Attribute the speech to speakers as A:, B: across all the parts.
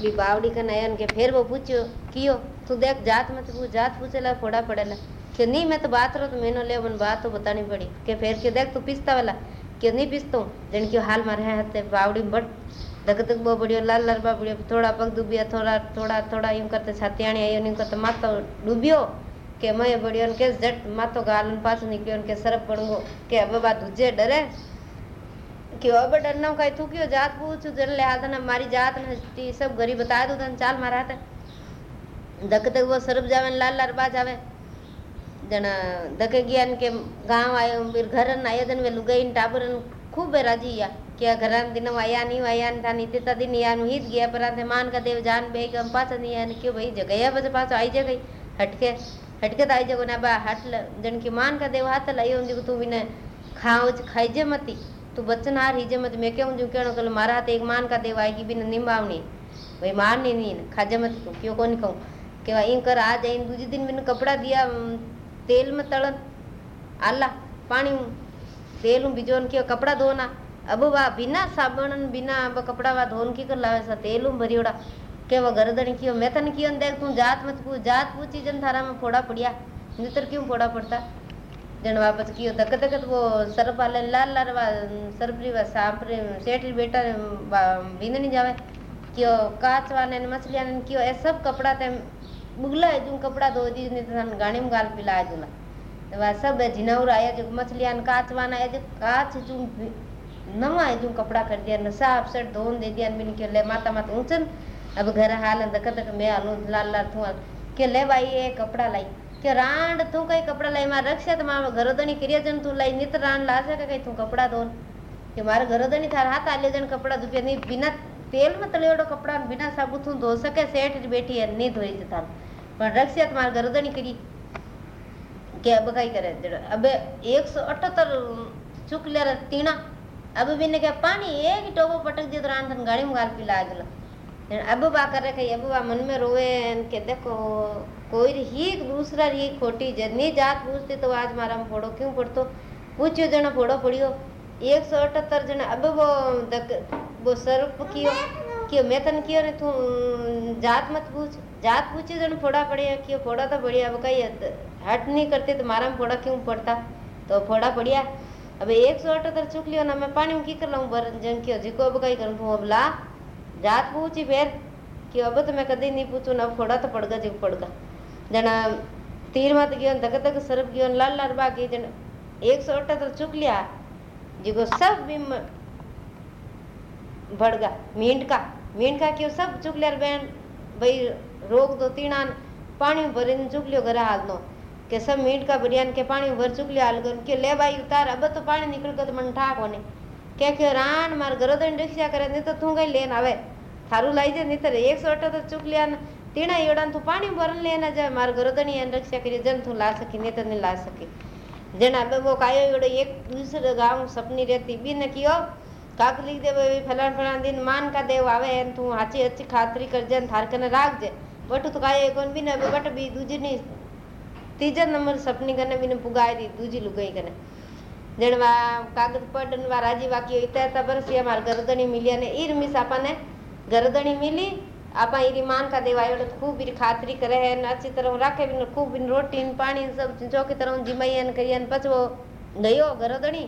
A: B बावड़ी का नयन के फिर वो पूछो कियो तू देख जात मत पूछ जात पूछेला फोड़ा पड़ेला कि नहीं मैं तो बात रो तो मैंने ले मन बात तो बतानी पड़ी के फिर के देख तू पिसता वाला क्यों नहीं पिसतो जन क्यों हाल मारे हते बावड़ी बट धक धक बो बढ़ियो लाल लाल बा बढ़ियो थोड़ा पग डूबिया थोड़ा थोड़ा थोड़ा यूं करते छाती आणी आयो यूं करते मातो डूबियो કે મય બળ્યો કે જટ માતો ગાલન પાછો નીકળ્યો કે સરપ પડંગો કે હવે બા દૂજે ડરે કે હવે ડરનો કઈ થૂક્યો જાત પૂછું જલ્લે હાથને મારી જાત ને સબ ગરી બતાય દો તને ચાલ મારા હાથે ધક ધક વો સરપ જાવે ને લાલ લાલ બાજ આવે જણા ધકે ગયા ને કે ગામ આવ્યો ફીર ઘર ને આવ્યો તને લુગાઈને ટાબર ખૂબ રાજી ગયા કે ઘરા દિન આયા નહીં આયા ને થાની તેતા દિન યાનું હિત ગયા પર માન કા દેવ જાન બે ગમ પાછા નહીં આયા ને કે ભાઈ જગ્યા પછી પાછો આવી જાય ગઈ હટકે હટકે તો આવી જગો ને બા હાટ જણ કે માન કા દેવ હાથ લાયો તું વિને ખાવ ખાઈ જે મતી तू बच्चन हार ही जे मत मैं क्यों जो कहनो कल मारा एक मान का देव आएगी बिना निम्बावनी भाई मारनी नहीं खाजे मत तू क्यों कौन कहूँ कि भाई इन कर आ जाए दूसरे दिन मैंने कपड़ा दिया तेल में तलन आला पानी तेल हूँ बिजोन किया कपड़ा धोना अब वा बिना साबण बिना अब कपड़ा वा धोन की कर लावे सा तेल हूँ भरियोड़ा के वो गर्दन कियो मैं तन कियो देख तू जात मत पूछ जात पूछी जन थारा में फोड़ा पड़िया नितर क्यों फोड़ा पड़ता जन वापस कियो धक धक वो सरप वाले लाल लाल वा सरपरी वा सांपरे सेठरी बेटा बीन नहीं जावे कियो काच वाले ने मछलियाँ ने कियो ए सब कपड़ा ते बुगला है जो कपड़ा धो दी नहीं तो गाड़ी में गाल पिला दूला वा सब जिनावर आया जो मछलियाँ काच वाना आया जो काच जो नवा है जो कपड़ा कर दिया न साफ़ सट धोन दे दिया मिन के ले माता माता ऊंचन अब घर हाल धक धक मैं हालू लाल लाल थू के ले भाई ये कपड़ा लाई કે રાંડ તું કઈ કપડાં લઈ મારે રક્ષે તો મારા ઘરોદની ક્રિયાજન તું લઈ નિત રાંડ લાશે કે કઈ તું કપડાં ધોન કે મારે ઘરોદની થાર હાથ આલ્યો જણ કપડાં ધોપે નહીં બિના તેલમાં તળેલો કપડાં બિના સાબુ તું ધો શકે સેઠ બેઠી નહીં ધોઈ જતા પણ રક્ષે તો મારે ઘરોદની કરી કે અબ કઈ કરે અબે એકસો અઠોતર ચૂકલેર તીણા અબ બીને કે પાણી એક ટોપો પટક દીધો રાંધન ગાડીમાં ગાલ પી લાગેલો दियो तो रांधन गाड़ी में गाल पिला दिला अब बा करे कही अब बा मन में रोवे के देखो कोई ही दूसरा ही खोटी जनी जात पूछती तो आज मारा में फोड़ो क्यों पड़तो पूछियो जना फोड़ो पड़ियो एक सौ अठहत्तर जना अब वो दक, वो सर्प कियो कियो मैं तन कियो ने तू जात मत पूछ जात पूछी जन फोड़ा पड़िया कियो फोड़ा तो बढ़िया अब कही हट नहीं करते तो मारा में फोड़ा क्यों पड़ता तो फोड़ा पड़िया अब एक सौ अठहत्तर चुक लियो ना मैं पानी में की कर लाऊं जन कियो जिको अब कही करूँ अब ला जात पूछी फिर कि अब तो मैं कदी नहीं पूछू, ना फोड़ा तो पड़गा जो पड़गा। जना तीर मत गयो धक धक सरप गयो लाल लाल बाकी जन एक सौ अठहत्तर चुक लिया जिको सब भी भड़गा मींड का। क्यों सब चुक लिया बहन? भाई रोक दो तीना पानी भरे चुक लियो घर हाल दो के सब मीट का बढ़िया के पानी भर चुक लिया हाल के ले भाई उतार, अब तो पानी निकल गयो तो मन ठाक होने क्या क्यों रान मार, गरोदन रिक्शा करे, नहीं तो तू कहीं लेन आवे। थारू लाई जे नहीं तो एक सौ अठहत्तर चुक लिया तीना एड़ा तू पानी भरन लेना जाए मार गरोदनी रक्षा करी, जन तू ला सकी नहीं तो नहीं ला सकी। जन अब वो कायो एड़ो एक दूसरे गाँव सपनी रहती, बी ने कियो, काक लिख दे भाई फलान फलान दिन मान का देव आवे एन तू, हाची अच्छी खातरी कर जन थार कने राख जे बट तो कायो कोन, बी ने बट बी दूजी नी तीजा नंबर सपनी कने बी ने पुगाई दी दूजी लुगाई कने जन कागज़ पडन वा राज़ी वाकी इता ता बरस ये मार गरदणी मिलिया ने ईर मिस आपने गरदणी मिली। आप ईरी मान का देवायो तो खूब ईरी खातरी करे है अच्छी तरह राखे भी खूब इन रोटी पानी सब चौकी तरह जिमाई न करिया पछ वो गयो गरदणी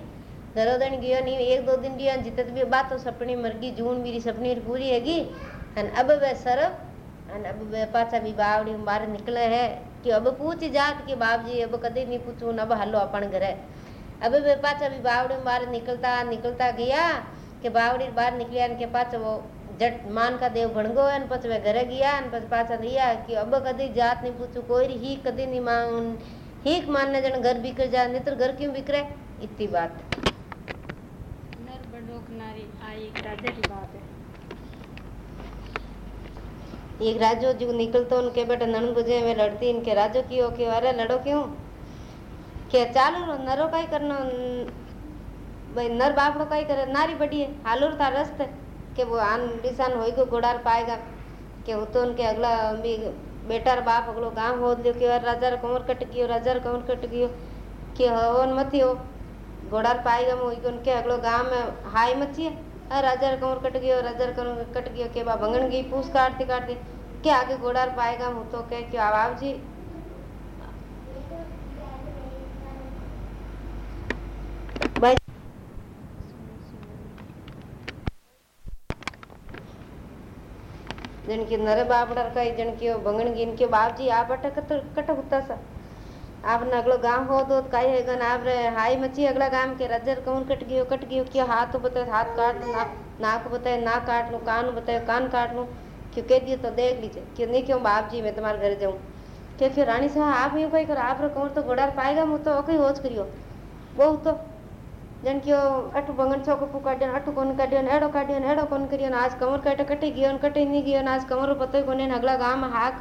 A: गरदणी नहीं एक दो दिन दिया जितत भी बात तो सपनी मरगी, जून मेरी सपनी पूरी हैगी। अन अब वे सरब अब वे पाछा भी बावड़ी बाहर निकले है कि अब पूछ जात कि बाप जी अब कदे नहीं पूछू अब हालो अपन घरे। अब वे पाछा भी बावड़ी बाहर निकलता निकलता गया कि बावड़ी बाहर निकलिया पाछ वो जट मान का देव भणगो है पछ वे घरे गया पछ पाछा दिया कि अब कदी जात नहीं पूछू कोई ही कदी नहीं मांग हीक मानने जन घर बिखर जा तो घर क्यों बिखरे? इतनी बात
B: नर बड़ोक नारी आई एक राजा की बात है।
A: एक राजो जो निकलतो उनके बेटे नन बुझे में लड़ती इनके राजो क्यों क्यों अरे लड़ो क्यों? के चालू रो नरो काई करनो भाई नर बापड़ो काई करे नारी बड़ी है हालूर था रस्ते कि वो आन निशान हो घोड़ार पाएगा कि वो तो उनके अगला भी बेटार बाप अगलो गाँव हो लियो कि राजार कमर कट गयो, राजार कमर कट गयो, कि हवन मत हो घोड़ार पाएगा मो उनके अगलो गाँव में हाय मत है अरे राजार कमर कट गयो, राजार कमर कट गयो, के बा भंगन गई पूछ काटती काटती के आगे घोड़ार पाएगा? मुँह तो कह कि आवाब जी जन की नरे का जन की भंगन गिन के बाप जी आप अटक कट होता सा। आपने अगलो गाँव हो दो काई है गन, आप रे हाई मची अगला गाँव के रजर कौन कट गयो कट गयो, क्यों हाथ बताए, हाथ काट लो, नाक नाक बताए, नाक काट लो, कान बताए, कान काट लो, क्यों कह दियो तो देख लीजिए, क्यों नहीं क्यों बाप जी मैं तुम्हारे घर जाऊँ। क्या फिर रानी साहब, आप यूँ कही कर, आप रे कौन तो घोड़ा पाएगा, मुँह तो कहीं होच करियो। बहु तो। जन क्यों अटू भंगन छोको पू काटियो अटू कोन काटियो एड़ो काटियो एड़ो कोन करियो आज कमर काटे कटी गयो कटी नहीं गयो आज कमर पतो ही कोने अगला गाँव में हाक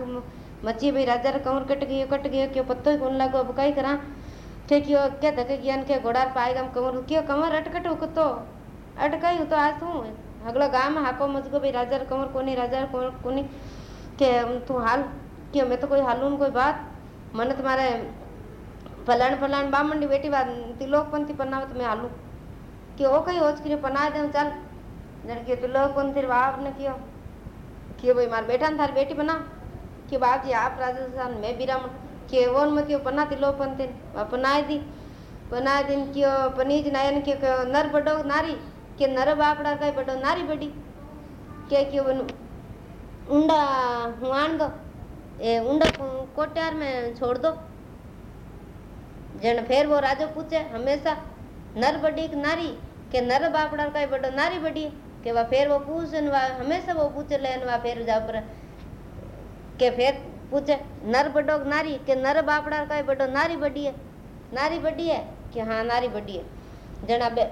A: मची भाई राजा रे कमर कट गयो कट गयो क्यों पत्तो ही कोन लागो? अब कई करा? के क्यों क्या धके ज्ञान के घोड़ा पाएगा कमर? क्यों कमर अटकट तो? अटकाई तो? आज तू अगला गाँव में हाको मच गो भाई राजा रे कमर कोनी, राजा रे कोनी। के तू हाल? क्यों मैं तो कोई हालून कोई बात? मन तुम्हारे फलाण फलाण बामंडी बेटी बात तिलोकपंथी पन्नाव तो मैं हालू कि ओ कहीं होच करियो पना दे चल जन के तिलोकपंथी बाप ने कियो कि भाई मार बेटा थारी बेटी बना कि बाप जी आप राजस्थान मैं बिरामण कि ओन में क्यों पन्ना तिलोकपंथी पनाए दी पनाए दिन क्यों पनीज नायन के नर बडो नारी के नर बापड़ा कई बडो नारी बड़ी के क्यों बन उंडा हुआन दो ए उंडा कोट्यार में छोड़ दो जन फिर वो राजो पूछे हमेशा नर बड़ी कि नारी के नर बापड़ा का बड़ो नारी बड़ी के वा फिर वो पूछे हमेशा वो पूछे ले वा फिर जा पर के फिर पूछे नर बड़ो नारी के नर बापड़ा का बड़ो नारी बड़ी है नारी बड़ी है कि हाँ नारी बड़ी है जना बे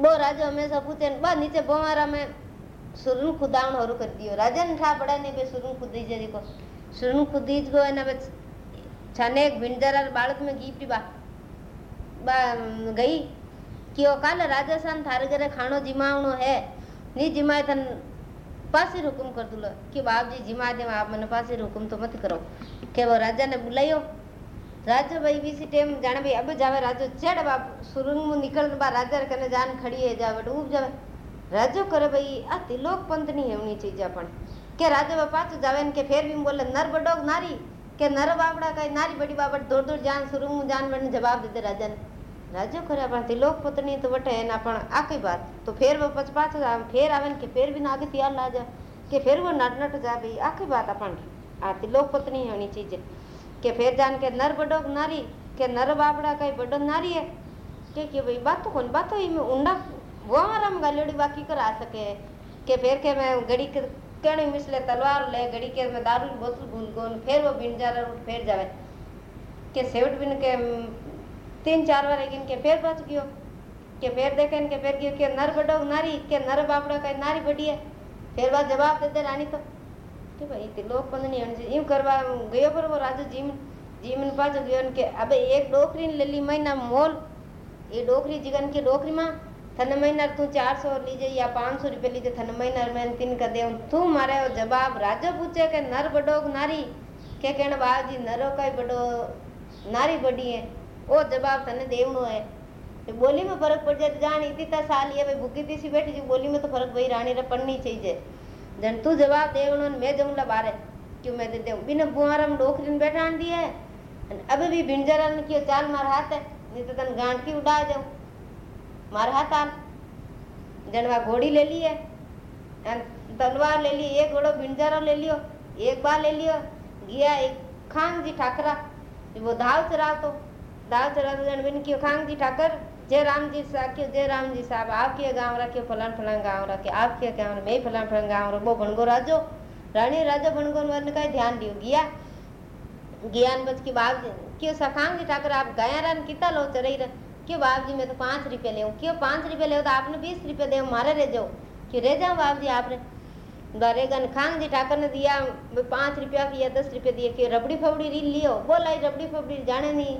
A: वो राजो हमेशा पूछे बा नीचे बोमारा में सुरुन खुदावण होरू कर दियो राजा ने ठा पड़ा नहीं बे सुरुन खुदी जे देखो सुरुन एक भिंडर बालक में गीपरी बा। बा, गई कि वो काल राजस्थान थारे घरे खानो जिमावनो है। नी जिमाए थन पासिर हुकुम कर दूलो। कि बाप जी जिमा दे आप मैंने पासिर हुकुम तो मत करो। के वो राजा ने बुलायो। राजा भाई बीसी टाइम जाने भाई अब जावे राजो चढ़ बाप, सुरुंग में निकल बा, राजा कने जान खड़ी है, जावे डूब जावे। राजो करे भाई, आ तिलोक पंत नहीं है चीज़ अपन। के राजा बा पाछो जावे के फिर भी बोले नर बडोग नारी। के नर बापड़ा का नारी बड़ी बाबट दूर दूर जान शुरू में जान बने जवाब देते राजा ने राजो करे अपन तिलोक पत्नी तो है ना अपन आकी बात तो फिर वो पच पाछ फिर आवे के फिर भी ना आगे तैयार ला जा के फिर वो नट नट जा भाई आकी बात अपन आ तिलोक पत्नी होनी चीज़ के फिर जान के नर बडो नारी के नर बापड़ा का बडो नारी है के के भाई बात तो कौन बात तो इमे उंडा वो आराम गालियोड़ी बाकी करा सके के फिर के मैं के केणी मिसले तलवार ले घड़ी के में दारू की बोतल घून घून फिर वो बिन जा रहा फिर जावे के सेवट बिन के तीन चार बार गिन के फिर बच गयो के फिर देखे इनके फिर गयो के नर बडो नारी के नर बापड़ो का नारी बड़ी है फिर बात जवाब दे दे रानी तो कि भाई ते लोग पन કે ભાઈ તે લોક પંદની અણજે એમ કરવા ગયો બરોબર રાજુ गयो इनके अबे एक डोकरी ने ले ली લેલી मोल ये डोकरी जिगन के डोकरी ડોકરીમાં थन महीना तू चार सौ लीजे या पाँच सौ रुपये लीजे, थन महीना मैं तीन का दे तू मारे जवाब, राजा पूछे के नर बड़ो नारी। के कहना बाप जी नरो का ही बड़ो नारी बड़ी है? वो जवाब थने देवनो है। तो बोली में फ़र्क पड़ जाए तो जान इतनी तरह साल ये भाई भूखी तीसी बैठी जी, बोली में तो फ़र्क भाई रानी रा पढ़नी चाहिए जन तू जवाब देवनो मैं जमला बारे, क्यों मैं दे दे बिना बुआरा में डोकरी में बैठान दी है। अभी भी भिंजरा की चाल मार हाथ है, नहीं तो तन गांठ की उड़ा जाऊँ। जनवा घोड़ी ले ली है तलवार ले ली एक घोड़ो भिंजरो ले लियो एक बार ले लियो गया एक खांग जी ठाकरा वो दाव तो दाव चरा तो जन क्यों खांग जी ठाकर जय राम जी साहब जय राम जी साहब आपके गाँव रखे फलान फलान गाँव रखे आपके गाँव में फलान फलान गाँव रो वो भणगो राजो रानी राजा भणगो वन का ध्यान दियो गया ज्ञान बच के बाप क्यों सखांग जी ठाकर आप गया रन कितना लो चरई रहे क्यों बाप जी, मैं तो पाँच रुपये ले क्यों पाँच रुपये ले तो आपने बीस रुपये दे मारे रह जाओ क्यों रह जाओ बाप जी आपने? गन खांग जी ठाकर ने दिया पाँच रुपया या दस रुपये दिए कि रबड़ी फबड़ी री लियो? बोला रबड़ी फबड़ी जाने नहीं,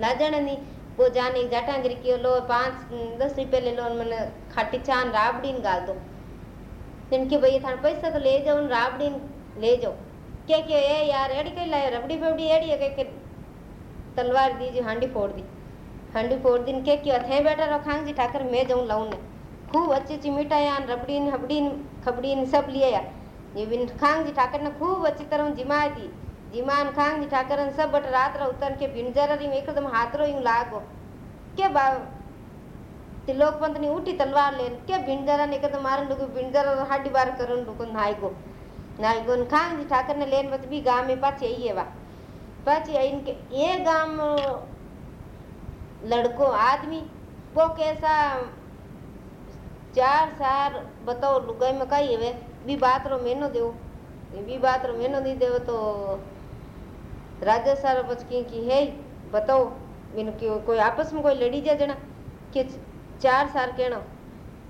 A: ला जाने नहीं। वो जाने जाटागिरी की लो, पाँच, दस रुपये ले लो मैंने खाटी चान राबड़ी गाल दो। जिनके भैया थाने पैसा तो ले जाओ राबड़ी ले जाओ। क्या क्या ये यार, एड़ी कहीं लाए रबड़ी फबड़ी एड़ी है के तलवार दीजिए हांडी फोड़ दी? हांडी फोड़ दिन के क्यों थे बैठा रहो जी? ठाकर मैं जाऊँ लाऊं ने खूब अच्छी अच्छी मिठाइयाँ, रबड़ीन, हबड़ीन, खबड़ीन सब लिए आया। ये बिन खांग जी ठाकर ने खूब अच्छी तरह जिमा दी। जिमान खांग जी ठाकर ने सब बट रात रा उतर के भिंजरा री एकदम हाथ रो यूँ लागो। के बा तिलोक पंत ने उठी तलवार ले के भिंजरा ने एकदम मारन लुगो भिंजरा हाडी बार करन लुगो नाई गो नाई गो खांग जी ठाकर ने लेन बत भी गाँव में पाछे आई है वा पाछे इनके ये गाँव लड़को आदमी, वो कैसा चार सार बताओ, लुगाई में कई है बी बात रो मेनो देव। बी बात रो मेनो नहीं देव तो राजा सारा बचकी की है? बताओ मैंने क्यों, कोई आपस में कोई लड़ी जा जना कि चार साल कहना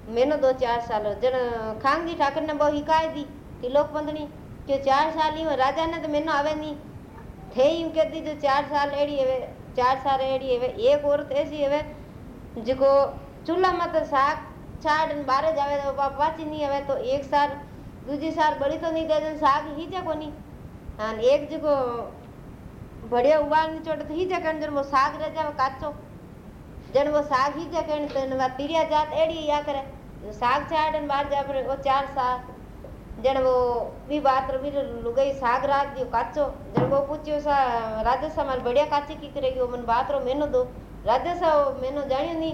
A: मैंने दो चार साल जन खांगी ठाकर ने बहु हिकाय दी, तिलोक पंदनी कि चार साल ही राजा ने तो मैंने आवे नहीं थे यूँ दी जो चार साल एड़ी है चार साल एड़ी है एक औरत ऐसी है जिको चूल्हा में तो साग छाड़ बारे जावे तो पाची नहीं आवे तो एक साल दूजी साल बड़ी तो नहीं दे साग ही जे कोनी। हाँ एक जिको बढ़िया उबाल नहीं चोटे ही जकण जन वो साग रह जावे काचो। जन वो साग ही जकण तो जन वो भी बात रवि लुगाई साग रात दियो काचो। जन वो पूछियो, सा राजा सा मार बढ़िया काचे की करेगी वो मन बात रो मेनो दो। राजा सा वो मेनो जानियो नी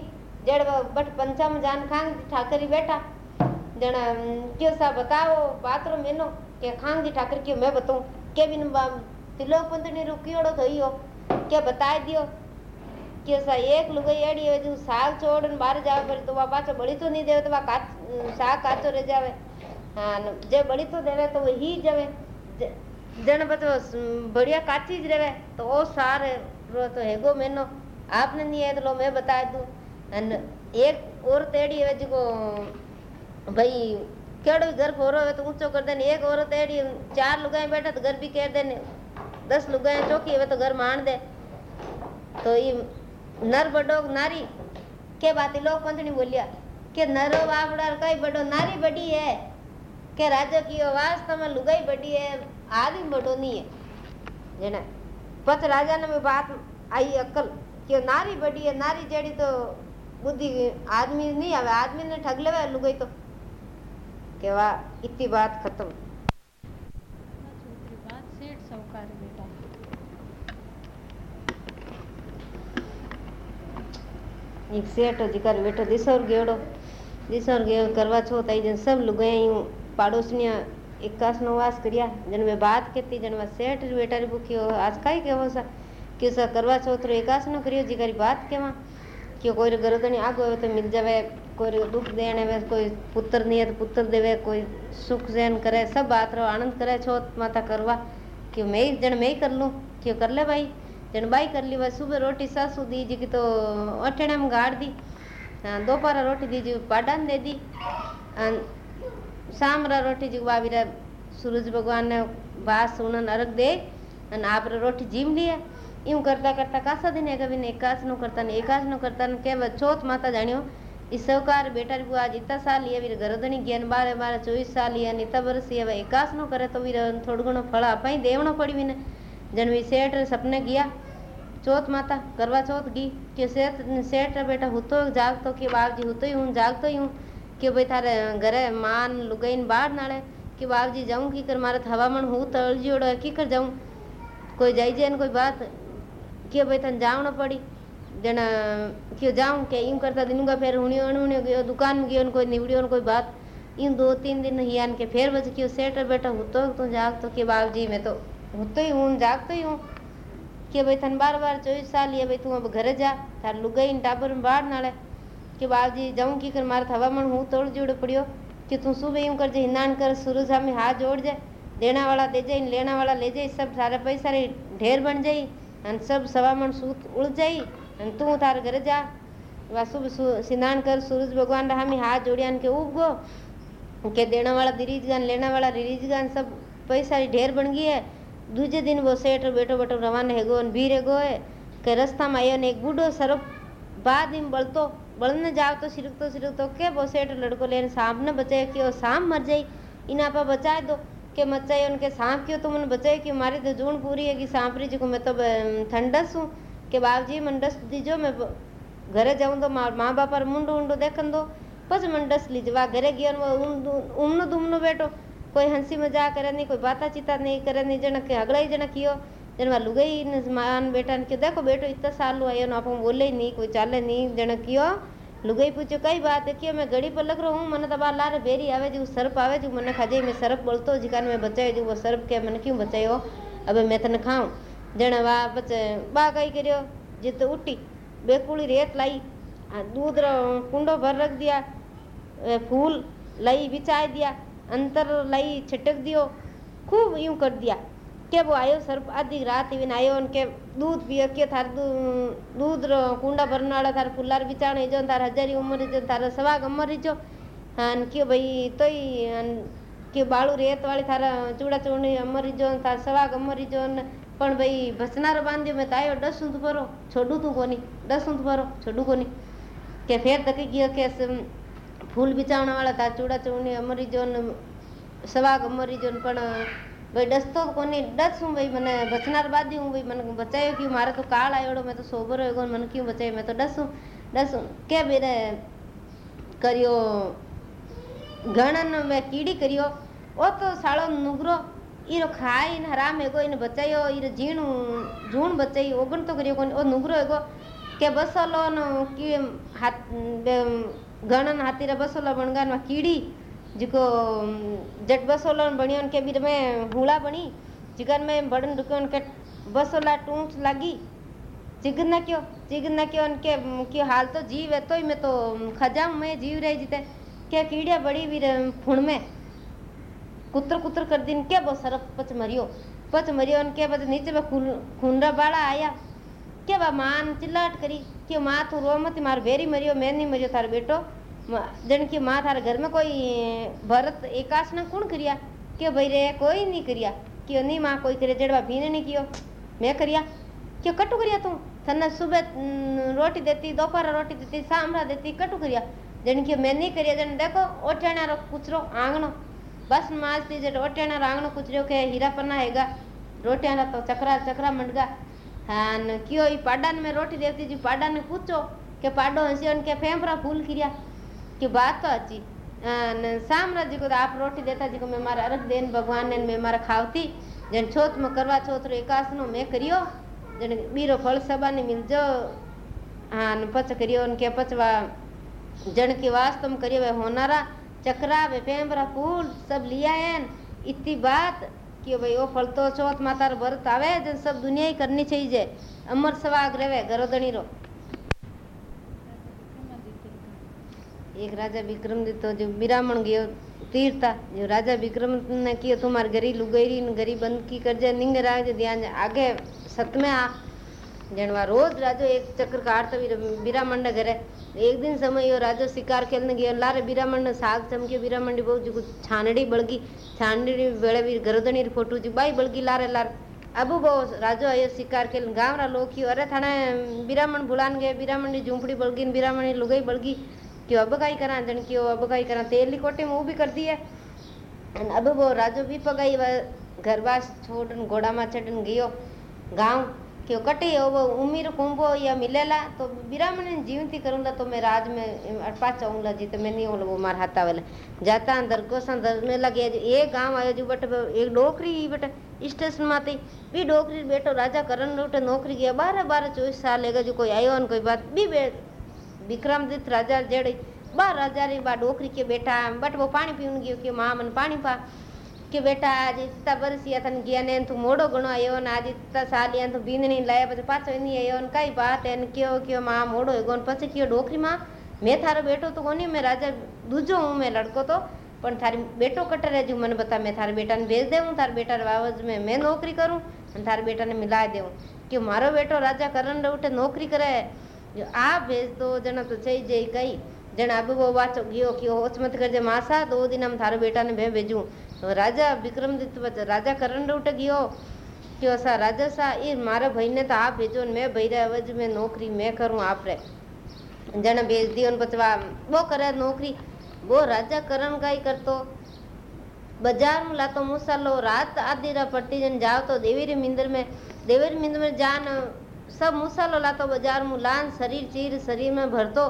A: जड़ बट पंचम जान खांग ठाकर ही बैठा। जन क्यों सा बताओ बात रो मेनो के खांग जी ठाकर? क्यों मैं बताऊँ? के बिन तिलो पंत ने रुकियो रुकियोड़ो थईयो क्या बताए दियो? के सा एक लुगाई अड़ी है जो साग छोड़न बाहर जावे पर तो वा पाछो बड़ी तो नहीं देवे तो वा साग काचो रह जावे। हाँ जे बड़ी तो देवे तो वही जवे जन बतो बढ़िया काची ज रहे तो ओ सार रो तो हेगो मेनो आपने नहीं है तो लो मैं बता अन एक और तेड़ी है भाई केड़ो घर फोरो है तो ऊंचो कर देने एक और तेड़ी चार लुगाई बैठा तो घर भी कह देने दस लुगाई चौकी है तो घर मान दे तो ये नर बड़ो नारी के बात लोग पंचनी बोलिया के नरो बापड़ा कई बड़ो नारी बड़ी है में लुगाई बड़ी है आदमी बड़ो नहीं है जेना पच राजा ने में बात आई अकल कि नारी बड़ी है नारी जड़ी तो बुद्धि आदमी नहीं आवे आदमी ने ठग लेवे लुगाई तो के वाह इतनी बात खत्म
B: चौथी बात सेठ साहूकार बेटा
A: एक सेठ जिकर बेटो दिसौर गेड़ो दिसौर गेड़ करवा पाड़ोसनिया इक्कास नो वास करिया जन वे बात कहती जन वा सेठ री बेटा री भूखी हो आज काई केवो सा कि सा करवा चौथ रो एकास नो करियो जिकरी बात केवा कि कोई गरदनी आगो हो तो मिल जावे कोई दुख देने वे कोई पुत्र नहीं है तो पुत्र देवे कोई सुख जैन करे सब बात रो आनंद करे छोत माता करवा कि मैं ही जन मैं ही कर लूँ कि कर ले भाई जन बाई कर ली वह सुबह रोटी सासू दी जी की तो अठेड़ा में गाड़ दी दोपहर रोटी दी जी पाडान दे दी સામરા રોટી જીવાવી રહ્યા સૂરજ ભગવાનને વાસ ઉણન અરગ દે અને આપણે રોટી જીમ લઈએ એવું કરતાં કરતાં કાસા દિને કવિને એકાસનું કરતા ને એકાસનું કરતા ને કહેવાય ચોથ માતા જાણ્યો એ સૌકાર બેટા રીબુ આજ ઇતા સાલ એવી ગરદણી ગયા બારે બારે ચોવીસ સાલ અને ઇતા વર્ષ એવા એકાસનું કરે તો વીર થોડું ઘણું ફળ અપાઈ દેવણો પડવી ને જણવી શેઠ સપને ગયા ચોથ માતા કરવા ચોથ ગી કે શેઠ શેઠ બેટા હું તો જાગતો કે બાપજી હું તો હું જાગતો હું कि भाई थारे घरे मान लुगाइन बाढ़ नाले कि बाप जी जाऊँ की कर मारे हवामन हूँ तो अड़जियोड़ो है की कर जाऊँ कोई जाई जाए कोई बात कि भाई थन जावनो पड़ी जना क्यों जाऊँ के यूँ करता दिन का फिर हुनियो अणुनियो गयो दुकान में गयो कोई निवड़ियो कोई बात यूँ दो तीन दिन ही आन के फिर बज क्यों सेठ बेटा हुतो तो जाग मैं तो हुतो ही हूँ जागतो ही हूँ बार बार चौबीस साल तू अब घर जा लुगाई कि बाप जी, जाऊँ की कर मारे हवामन हूँ तोड़ जोड़ पड़ियो। कि तू सुबह यूँ कर जे हिनान कर सूरज सामने हाथ जोड़ जाए देना वाला दे जाए लेना वाला ले जाए सब सारे पैसा रे ढेर बन जाई। अन सब सवामन सूत उड़ जाई, अन तू थार घर जा। वा सुबह स्नान कर सूरज भगवान रहा में हाथ जोड़ियान के उब गो। के देना वाला दिरीज गान लेना वाला रिलीज़ गान, सब पैसा ढेर बन गई है। दूजे दिन वो सेठ बेटो बेटो रवान है गो भीर है गो है के रास्ता में ने एक बूढ़ो सरप बाद में बलतो। बलन जाओ तो सिरक तो सिरक तो के बोसेट लड़को लेन सांप ने बचाए कि वो सांप मर जाए इन आप बचाए दो के मत चाहिए उनके सांप क्यों तुम उन्हें बचाए कि मारी तो जून पूरी है कि सांप रही जिको मैं तो ठंडस हूँ के बाबूजी जी मंडस दीजो मैं घरे जाऊँ तो मार माँ बाप पर मुंडो उंडो देखन दो बस मंडस लीजवा घरे गए वो उमनो दुमनो बैठो कोई हँसी मज़ाक करे नहीं कोई बाता चीता नहीं करे नहीं जनक अगला ही जनक यो ಜನ ಅಲ್ಲಿಗೆ ಇನ್ನು ಮಾನ್ ಬೇಟ ಅನ್ಕಿದ್ದೆ ಕೋ ಬೇಟೋ ಇತ್ತ ಸಾಲು आयो ना अपन बोले नहीं, कोई चाले नहीं, जन कियो? लुगाई पूछो, कई बात है, कि मैं गड़ी पर लग रहा हूँ मन दबा लारे बेरी आवे जो, सर्प आवे जो मन खाजे में सर्प बोलतो, जिकान में बचाए जो, वो सर्प के मन क्यों बचायो? अब मैं तने खाऊं। जन वा बचे, बा कई करियो जित उठी, बेकुली रेत लाई दूध रो, कुंडो भर रख दिया फूल लाई बिछाए दिया, अंतर लाई, छिटक दियो, खूब यूँ कर दिया। કેવો આવ્યો સર્પ આધી રાત આવીને આવ્યો ને કે દૂધ પીએ કે તાર દૂધ કુંડા ભરનાળા તાર ફુલાર વિચાણે જો તાર હજારી ઉંમરે જો તારે સવાગ ઉંમરે જો અને કે ભાઈ તોય કે બાળું રેતવાળી તારા ચૂડા ચૂડી અમરી જો તાર સવાગ અમરી જો ને પણ ભાઈ ભસનારો બાંધ્યો મેં તાયો ડસું ભરો છોડું તું કોની ડસું ભરો છોડું કોની કે ફેર તકી ગયો કે ફૂલ બિચાવણાવાળા તાર ચૂડા ચૂડી અમરી જો ને સવાગ અમરી જો ને પણ ભાઈ ડસતો કોની ડસ હું ભાઈ મને બચનાર બાદી હું ભાઈ મને બચાવ્યો કે મારે તો કાળ આવ્યો મેં તો સોબર આવ્યો મને ક્યું બચાવ્યો મેં તો ડસું ડસું કે બેરે કર્યો ગણન મેં કીડી કર્યો ઓ તો સાળો નુગરો ઈરો ખાઈને હરામ એગો એને બચાયો ઈરો ઝીણું ઝૂણ બચાઈ ઓગણ તો કર્યો કોને ઓ નુગરો એગો કે બસોલો નો કે હાથ ગણન હાથીરા બસોલો બણગાનમાં કીડી जिको जट बसोलन बणियोन के बीर में हुला बनी चिकन में बड़न दुकान के बसोला टूंच लगी। चिकन ना क्यों चिकन ना क्यों के क्यों हाल तो जीव है तो ही मैं तो खजाम में जीव रही जीते। क्या कीड़िया बड़ी भी फुण में। कुत्र कुत्र कर दिन क्या वो सरफ पच मरियो। पच मरियो के बाद नीचे में खूनरा बाड़ा आया। क्या बा मान चिल्लाट करी? क्यों माँ तू रो मत मार बेरी मरियो मैं नहीं मरियो थार बेटो? जन की माँ थारे घर में कोई भरत एकाश ने कौन करिया? क्यों भाई रे, कोई नहीं करिया। क्यों नहीं माँ, कोई करे जड़वा भीने नहीं कियो? मैं करिया। क्यों कटू करिया तू? थने सुबह रोटी देती, दोपहर रोटी देती, शाम देती, कटू करिया। जन की मैं नहीं करिया। जन देखो ओठाना रो कुचरो आंगनो बस माजती जट ओठाना रो आंगनो कुचरो के हीरा पन्ना हैगा। रोटियाँ तो चकरा चकरा मंडगा। हाँ क्यों? ई पाडा में रोटी देती जी पाडा ने पूछो के पाडो हँसी के फेंपरा फूल किरिया। कि बात तो अच्छी। सामने जी को तो आप रोटी देता जी को मैं मारा अर्घ देन भगवान ने मैं मारा खावती। जन छोत में करवा छोत रो एकास नो मैं करियो। जन बीरो फल सबा ने मिल जो। हाँ पच करियो उनके पचवा जन के वास्तव में करियो, वे होनारा, चक्रा, वे पेम्बरा फूल सब लिया है इतनी बात कि भाई वो फल तो चौथ माता व्रत आवे, जन सब दुनिया ही करनी चाहिए अमर सवाग रहे गरोदनी रो एक राजा विक्रमदित्य तो जो बिरामण गयो, तीर्था, जो राजा विक्रम ने कियो तुम्हारे गरी लुगैरी गरी बंद की कर जाए निंग राज, ध्यान आगे सत में आ। जनवा रोज राजो एक चक्कर काटता बिरामण ने घरे। एक दिन समय यो राजो शिकार खेलने गयो, लारे बिरामण ने साग चमके बिरामण बहु जो छानड़ी बड़गी छानड़ी बेड़े भी गरदनी बाई बड़गी लारे अब वो राजो आयो शिकार खेल गाँव रा लोग अरे थाने की कि अब काई करा जन की अब काई करा, तेल ली कोटे में भी कर दी है अब वो राजो भी पगाई घर बास छोड़न, घोड़ा में चढ़न गयो। गाँव क्यों कटे, वो उमीर कुंभो या मिलेला तो बिरामण जीवती करूँगा तो मैं राज में अटपा चाहूँगा जी तो मैं नहीं होगा वो मार हाथा वाले। जाता अंदर, गोसा अंदर, में लगे एक गाँव आयो जो, बट एक डोकरी बट स्टेशन माते भी डोकरी बेटो राजा करण उठे नौकरी गया बारह बारह चौबीस साल लेगा जो, कोई आयो कोई बात भी विक्रमदित राजा जड़ बा राजा रे बा डोकरी के बेटा बट वो पानी पीवन गयो के मां मन पानी पा કે બેટા આજે ઇત્તા બરસિયા તને ગયા ને તું મોડો ઘણો આવ્યો ને આજે ઇત્તા સાલિયા તું બીંદણી લાયા પછી પાછો એની આવ્યો ને કઈ વાત એને કયો કયો માં મોડો ગયો ને પછી કયો ડોકરીમાં મેં થારો બેટો તો કોની મેં રાજા દૂજો હું મેં લડકો તો પણ થારી બેટો કટર રહેજો મને બતા મેં થારા બેટાને ભેજ દેવું તારા બેટા બાબત મેં મેં નોકરી કરું અને તારા બેટાને મિલાવી દેવું કે મારો બેટો રાજા કરણ ઉઠે નોકરી કરે જો આ ભેજ તો જણા તો જઈ જઈ કઈ જણા આબો વાચો ગયો કયો ઓછમત કરજે માસા દો દિન આમ થારો બેટાને ભે ભેજું રાજા વિક્રમદિત્ય રાજા કરણ ઉઠ ગયો કયો સા રાજા સા એ મારા ભાઈને તો આ ભેજો ને મેં ભાઈ રહ્યા જ મેં નોકરી મેં કરું આપણે જણા ભેજ દીયો ને પચવા બહુ કરે નોકરી બહુ રાજા કરણ કાંઈ કરતો બજારમાં લાતો મુસાલો રાત આધી પડતી જઈને જાવ તો દેવીરી મિંદર મેં દેવીરી મિંદર મેં જાન સબ મુસાલો લાતો બજાર મુલાન શરીર ચીર શરીરમાં ભરતો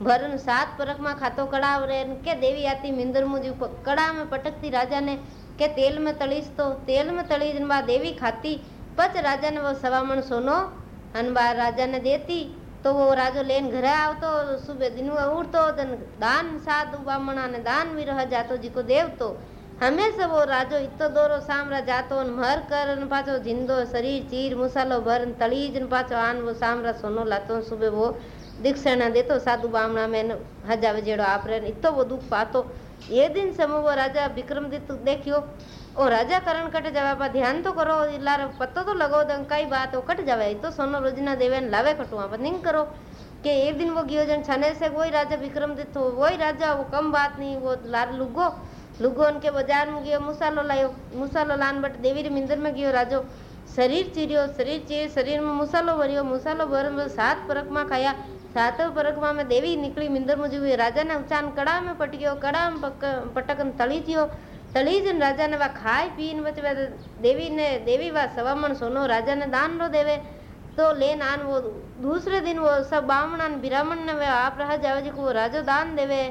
A: ભરન સાત પરખમાં ખાતો કડાવ રે કે દેવી આતી મિંદર મુજ કડામાં પટકતી રાજાને કે તેલ મેં તળીશ તો તેલ મેં તળી બા દેવી ખાતી પચ રાજાને વો સવામણ સોનો અને બા રાજાને દેતી તો વો રાજો લઈને ઘરે આવતો સુબે દિન ઉઠતો દાન સાદ ઉબામણ અને દાન વિરહ જાતો જીકો દેવતો ने दान भी रह जातो जिको देवतो હંમેશા વો રાજો ઇતો દોરો સામરા જાતો ને મર કર ને પાછો જિંદો શરીર ચીર મુસાલો ભર ને તળીજ ને પાછો આન વો સામરા સોનો લાતો ને સુબે વો દીક્ષણા દેતો સાધુ બામણા મેં હજાવે જેડો આપરે ને ઇતો वो दुख पातो ये दिन समय वो राजा विक्रमदित्य देखियो ओ राजा करण कट जावे पर ध्यान तो करो लार पत्तो तो लगो दंग कई बात वो कट जावे तो सोनो रोजना देवे ने लावे कटुआ पर नहीं करो कि एक दिन वो गियो जन छने से वही राजा विक्रमदित्य हो वही राजा वो कम बात नहीं वो लार लुगो લુગોન કે બજારમાં ગયો મુસાલો લાયો મુસાલો લાન બટ દેવી રે મંદિરમાં ગયો રાજો શરીર ચીર્યો શરીર ચીર શરીરમાં મુસાલો ભર્યો મુસાલો ભર સાત પરકમાં ખાયા સાતો પરકમાં મેં દેવી નીકળી મંદિરમાં જોયું રાજાને ઉચાન કડામાં પટક્યો કડામાં પટકન તળી ગયો તળી જઈને રાજાને વા ખાઈ પીને પછી દેવીને દેવી વા સવામણ સોનો રાજાને दान रो देवे तो लेन आन वो दूसरे दिन वो सब बामण ब्राह्मण ने वे आप रहा जावे जी को वो राजो दान देवे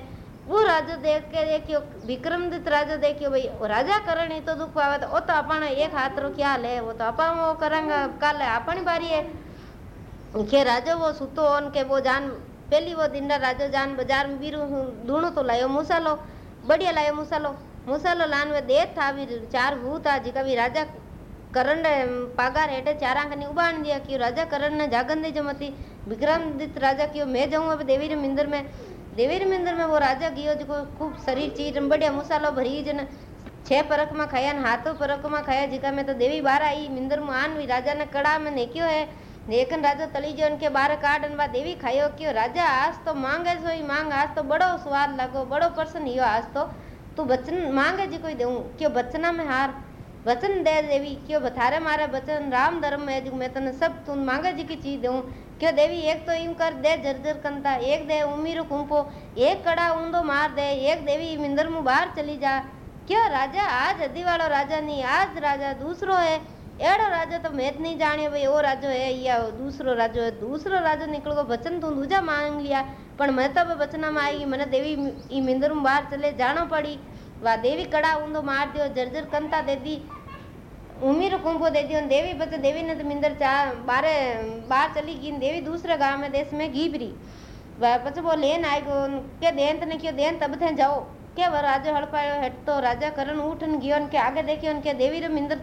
A: वो राजा देख के देखियो, विक्रमदित राजा देखियो, भाई राजा करणी तो दुख पावे तो तो अपन एक हाथ रो क्या ले वो तो अपन वो करेंगे, कल अपनी बारी है. के राजा वो सुतो ओन के, वो जान, पहली वो दिन राजा जान बाज़ार में बीरू दूणो तो लायो मुसालो, बढ़िया लायो मुसालो। मुसालो लान में देत था भी चार भूत था, जिका भी राजा करण पागार हेठे चारा कनी उबाण दिया, कि राजा करण ने जागन दे जमती, विक्रमदित राजा क्यों मैं जाऊँ अब देवी रे मंदिर रे मंदिर में वो राजा गयो, जो खूब शरीर चीज़ बढ़िया मसालो भरी जन छह परख में खाया न हाथों परख में खाया, जिका में तो देवी बार आई। मंदिर में आन भी राजा ने कड़ा में नेक्यो है। लेकिन राजा तली जो उनके बार काट बा देवी खायो, क्यों? राजा, आज तो मांगे सो ही मांग, आज तो बड़ो स्वाद लगो, बड़ो पर्सन हियो आज तो तू बचन, मांगे जी कोई देऊं, क्यों? बचना में हार वचन दे देवी, क्यों बथारे मारे वचन? राम धर्म में जो मैं तने सब तू मांगे जी की चीज़ दूँ क्यों देवी, एक तो यूँ कर दे जर्जर कंता एक दे उमीर कुंपो, एक कड़ा ऊंधो मार दे, एक देवी मिंदर मुँह बाहर चली जा। क्यों राजा, आज हदी वालो राजा नहीं, आज राजा दूसरो है। एड़ो राजा तो मैं नहीं जानियो भाई वो राजो है, या दूसरो राजो है। दूसरो राजो निकल गो बचन तू दूजा मांग लिया। पर मैं तो बचना में आई मैंने देवी ई मिंदर में बाहर चले जानो पड़ी। वा देवी कड़ा ऊंधो मार दियो, जर्जर कंता दे दी उमीर कुंभो दे दियो देवी बच देवी ने तो मिंदर चा, बारे बाहर चली गई देवी दूसरे गाँव में, देश में घीबरी वह પછી वो लेन आई गो के देन तने क्यों देन तब थे जाओ। के वो राजा हड़ पायो हेट तो राजा करण उठन गयो के आगे देखियो के देवी रे मिंदर,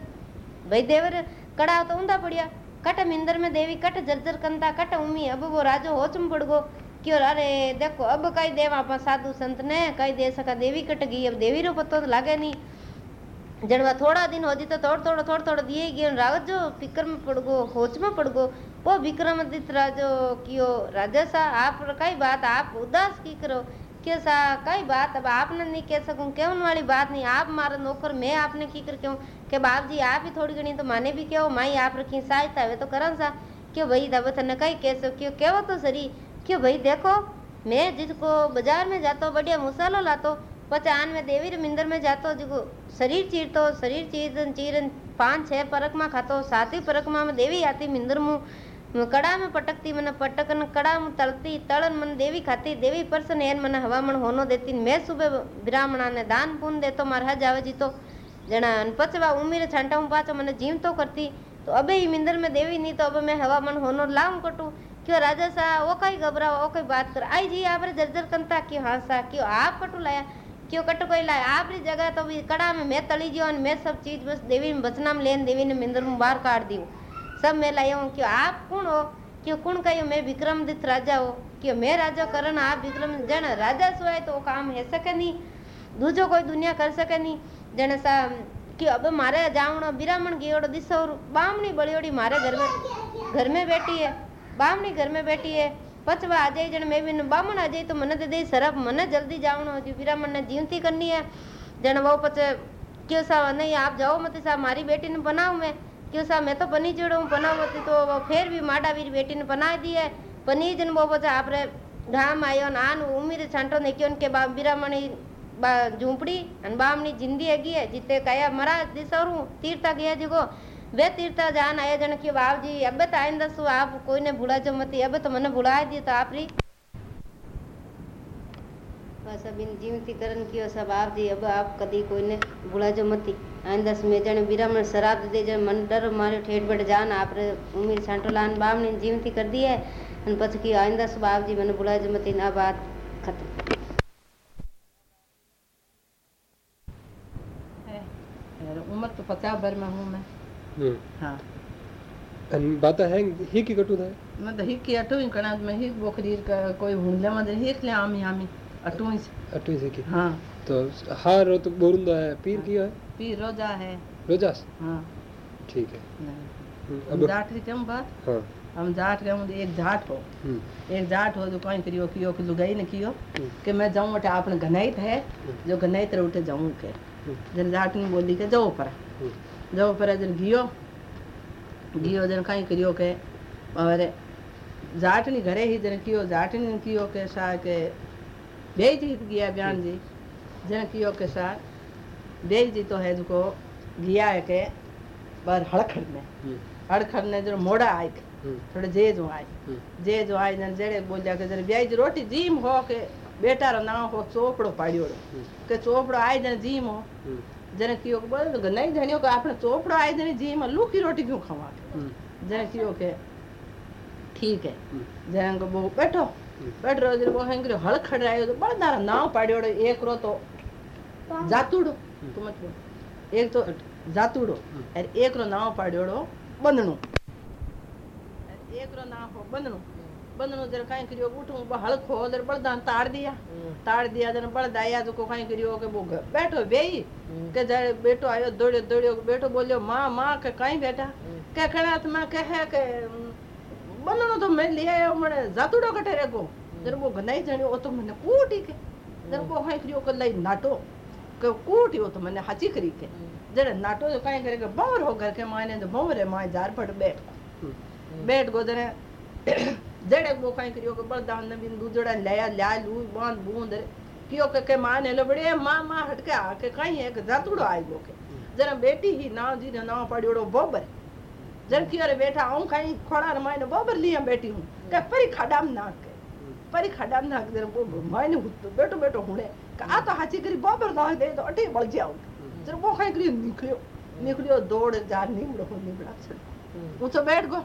A: भाई देवर कड़ा तो ऊंधा पड़िया। कट मिंदर में देवी, कट जर्जर कंता, कट उमी अब वो राजो होचम पड़ गो। क्यों अरे, देखो, अब कई देवा आपा साधु संत ने कई दे सका, देवी कट गई, अब देवी रो पत्तो तो लागे नहीं। जड़वा थोड़ा दिन हो जी तो थोड़ा थोड़ा थोड़ा थोड़ा दिए गयो रावत जो फ़िक्र में पड़ गो होच में पड़ गो, वो विक्रमादित्य राजो कियो, राजा सा, आप कई बात, आप उदास की करो क्यों सा, कई बात, अब आपने नहीं कह सकूँ केवन वाली बात नहीं, आप मारा नौकर, मैं आपने की कर क्यों? के बाप जी आप ही थोड़ी घनी तो माने भी क्यों? माई आप रखी सहायता है तो करन सा। क्यों भाई दब थने कई कह सको क्यों केवो तो सरी। क्यों भाई, देखो। मैं जिसको बाज़ार में जातो, बढ़िया मसालो लातो पचान में देवी रे मिंदर में जातो जो शरीर चीरतो, शरीर चीर चीरन, पाँच, छह परक में खातो, सातवीं परक में देवी आती, मिंदर मुँह कड़ा में पटकती, मन पटकन कड़ा में तलती, तड़न मन देवी खाती, देवी परसन एन मन हवामण होनो देती, मैं सुबह ब्राह्मणा ने दान पुण्य देतो मार हज आवे जी तो जना पचवा उमीर छांटा पाचो मन जीव तो करती तो अबे ही मिंदर में क्यों राजा सा वो कई घबराओ वो कई बात कर आई जी आप जर्जर कंता क्यों हाँ क्यों आप कटू लाया क्यों कट कोई लाए आपरी जगह तो भी कड़ा में मैं तली गयो मैं सब चीज़ बस देवी में बचना में लेन देवी ने मिंदर में बाहर काट दी सब मैं लाया हूँ क्यों आप कौन हो क्यों कौन कहो मैं विक्रमदित राजा हो क्यों मैं राजा करण आप विक्रम जन राजा सोए तो काम है सके नहीं दूजो कोई दुनिया कर सके नहीं जन सा क्यों अब मारे जावणो बिरामण गियोड़ो दिसो बामणी बड़ियोड़ी मारे घर में घर में बैठी है बामणी घर में बैठी है। पचवा आ जाए जन मैं भी बामण आ जाए तो मन दे दे, सरप मन जल्दी जावणो जो बिरामण ने जीवती करनी है। जन वो पच क्यों सा नहीं, आप जाओ मत सा, मारी बेटी ने बनाओ मैं। क्यों सा, मैं तो पनी जोड़ो बनाओ मत तो फिर भी माडा वीर बेटी ने बना दी है। पनी जन पचा आप घाम आयो, नान उमीर छांटो ने क्यों के बा बिरामणी बा, झूंपड़ी, अन बामनी जिंदी है, जिते कया मरा दिसरू तीर्था गया जिगो। वे तीर्था जान आया जन की बाब जी, अब तो आइन दसो आप, कोई ने भूला जो मती अब तो मैंने भुला दी तो आप री। बस अब इन जीवती करण कियो सब आप जी अब आप कदी कोई ने बुला जो मती आइंदा में जने बिरामण शराब दे जे मन डर मारे, ठेठ बैठ जान, आप रे उमीर सांटो लान बाम ने जीवती कर दी है। अन पछ की आइंदा सब आप जी मने बुला जो मती ना बात खत्म।
C: उम्र तो पचास भर में हूँ। हाँ
D: अन बाता है ही की कटू था
C: मैं तो हिक अटू ही कणाद में हिक बोखरीर का कोई हुंडले में हिक ले आमी आमी अटू ही
D: अटू से की
C: हाँ
D: तो हार रो तो बोरुंदा है पीर किया है
C: पी रोजा है
D: रोजास
C: हाँ
D: ठीक है अब
C: जाट की क्यों बात
D: हाँ
C: हम जाट के हूँ एक जाट हो एक जाट हो जो कहीं करियो कियो कि लुगाई ने कियो कि मैं जाऊँ वटे आपने गनाइत है जो गनाइत रे उठे जाऊँ के जन जाट ने बोली के जाओ पर जाओ पर जन गियो गियो जन कहीं करियो के और जाटनी घरे ही जन कियो जाटनी कियो के सा के बेई जी गया बयान जी। जन कियो के सा बेई जी तो है जो गया है के पर हड़खड़ में
D: हम्म,
C: हड़खड़ ने जो मोड़ा के,
D: हम्म,
C: थोड़े जे जो आए
D: हम्म,
C: जे जो आए जन जेड़े बोलिया के जन बेई जी रोटी जीम हो के बेटा रो नाम हो चोपड़ो पाड़ियो
D: हम्म,
C: के चोपड़ो आए जन जीम हो। के बोले तो नहीं जनियो के आपने चोपड़ो आए जन जीम लूकी रोटी क्यों खवा
D: हम्म,
C: जन कियो के ठीक है।
D: हम्म,
C: जन को वो बैठो। बैठ रहो जन वो हेंग हल खड़ायो तो बड़ा नाव पाड़ियो एक रो तो जातुड़ो। तुम मत बोल। एक तो जातुड़ो और एक रो नाव पाड़ियोड़ो बंदनो जर काई करियो उठूं हल खो बड़दान ताड़ दिया ताड़ दिया जन बड़दा आया जो को काई करियो के वो बैठो बेई के जरे बेटो आयो दौड़ियो दौड़ियो बेटो बोलियो माँ माँ के काई बेटा के कणा तो मैं कहे के बंदनो तो मैं ले आयो मने जातुड़ो कटे रे को जर वो गनाई जणियो ओ तो मने कूटी के जर वो काई करियो के लई नाटो के कूटियो तो मने हाची करी के जरे नाटो जो काई करे के बवर हो घर के माने तो बवर है माए जार पड़ बैठ बैठ गो जने जड़े काई करियो के बलदान ने बिंदु जड़ा लया ल्या लू बाँध बूंद। कियो के के माने लो बड़े माँ माँ हटके आके काई है के जातुड़ो आई गो के जरा बेटी ही नाव जी ने नाव पड़ियोड़ो बोबर जर कियो रे बेटा आऊँ काई खोड़ा रे माने बोबर लिया बेटी हूँ। के परी खडाम ना के परी खडाम ना के जरा वो माने हुत बेटो बेटो हुणे। के आ तो हाची करी बोबर ना दे तो अटे बळ जाओ जरा वो काई करी निकलियो निकलियो दौड़ जा निमड़ो निमड़ा। छड़ ऊंचो बैठ गो।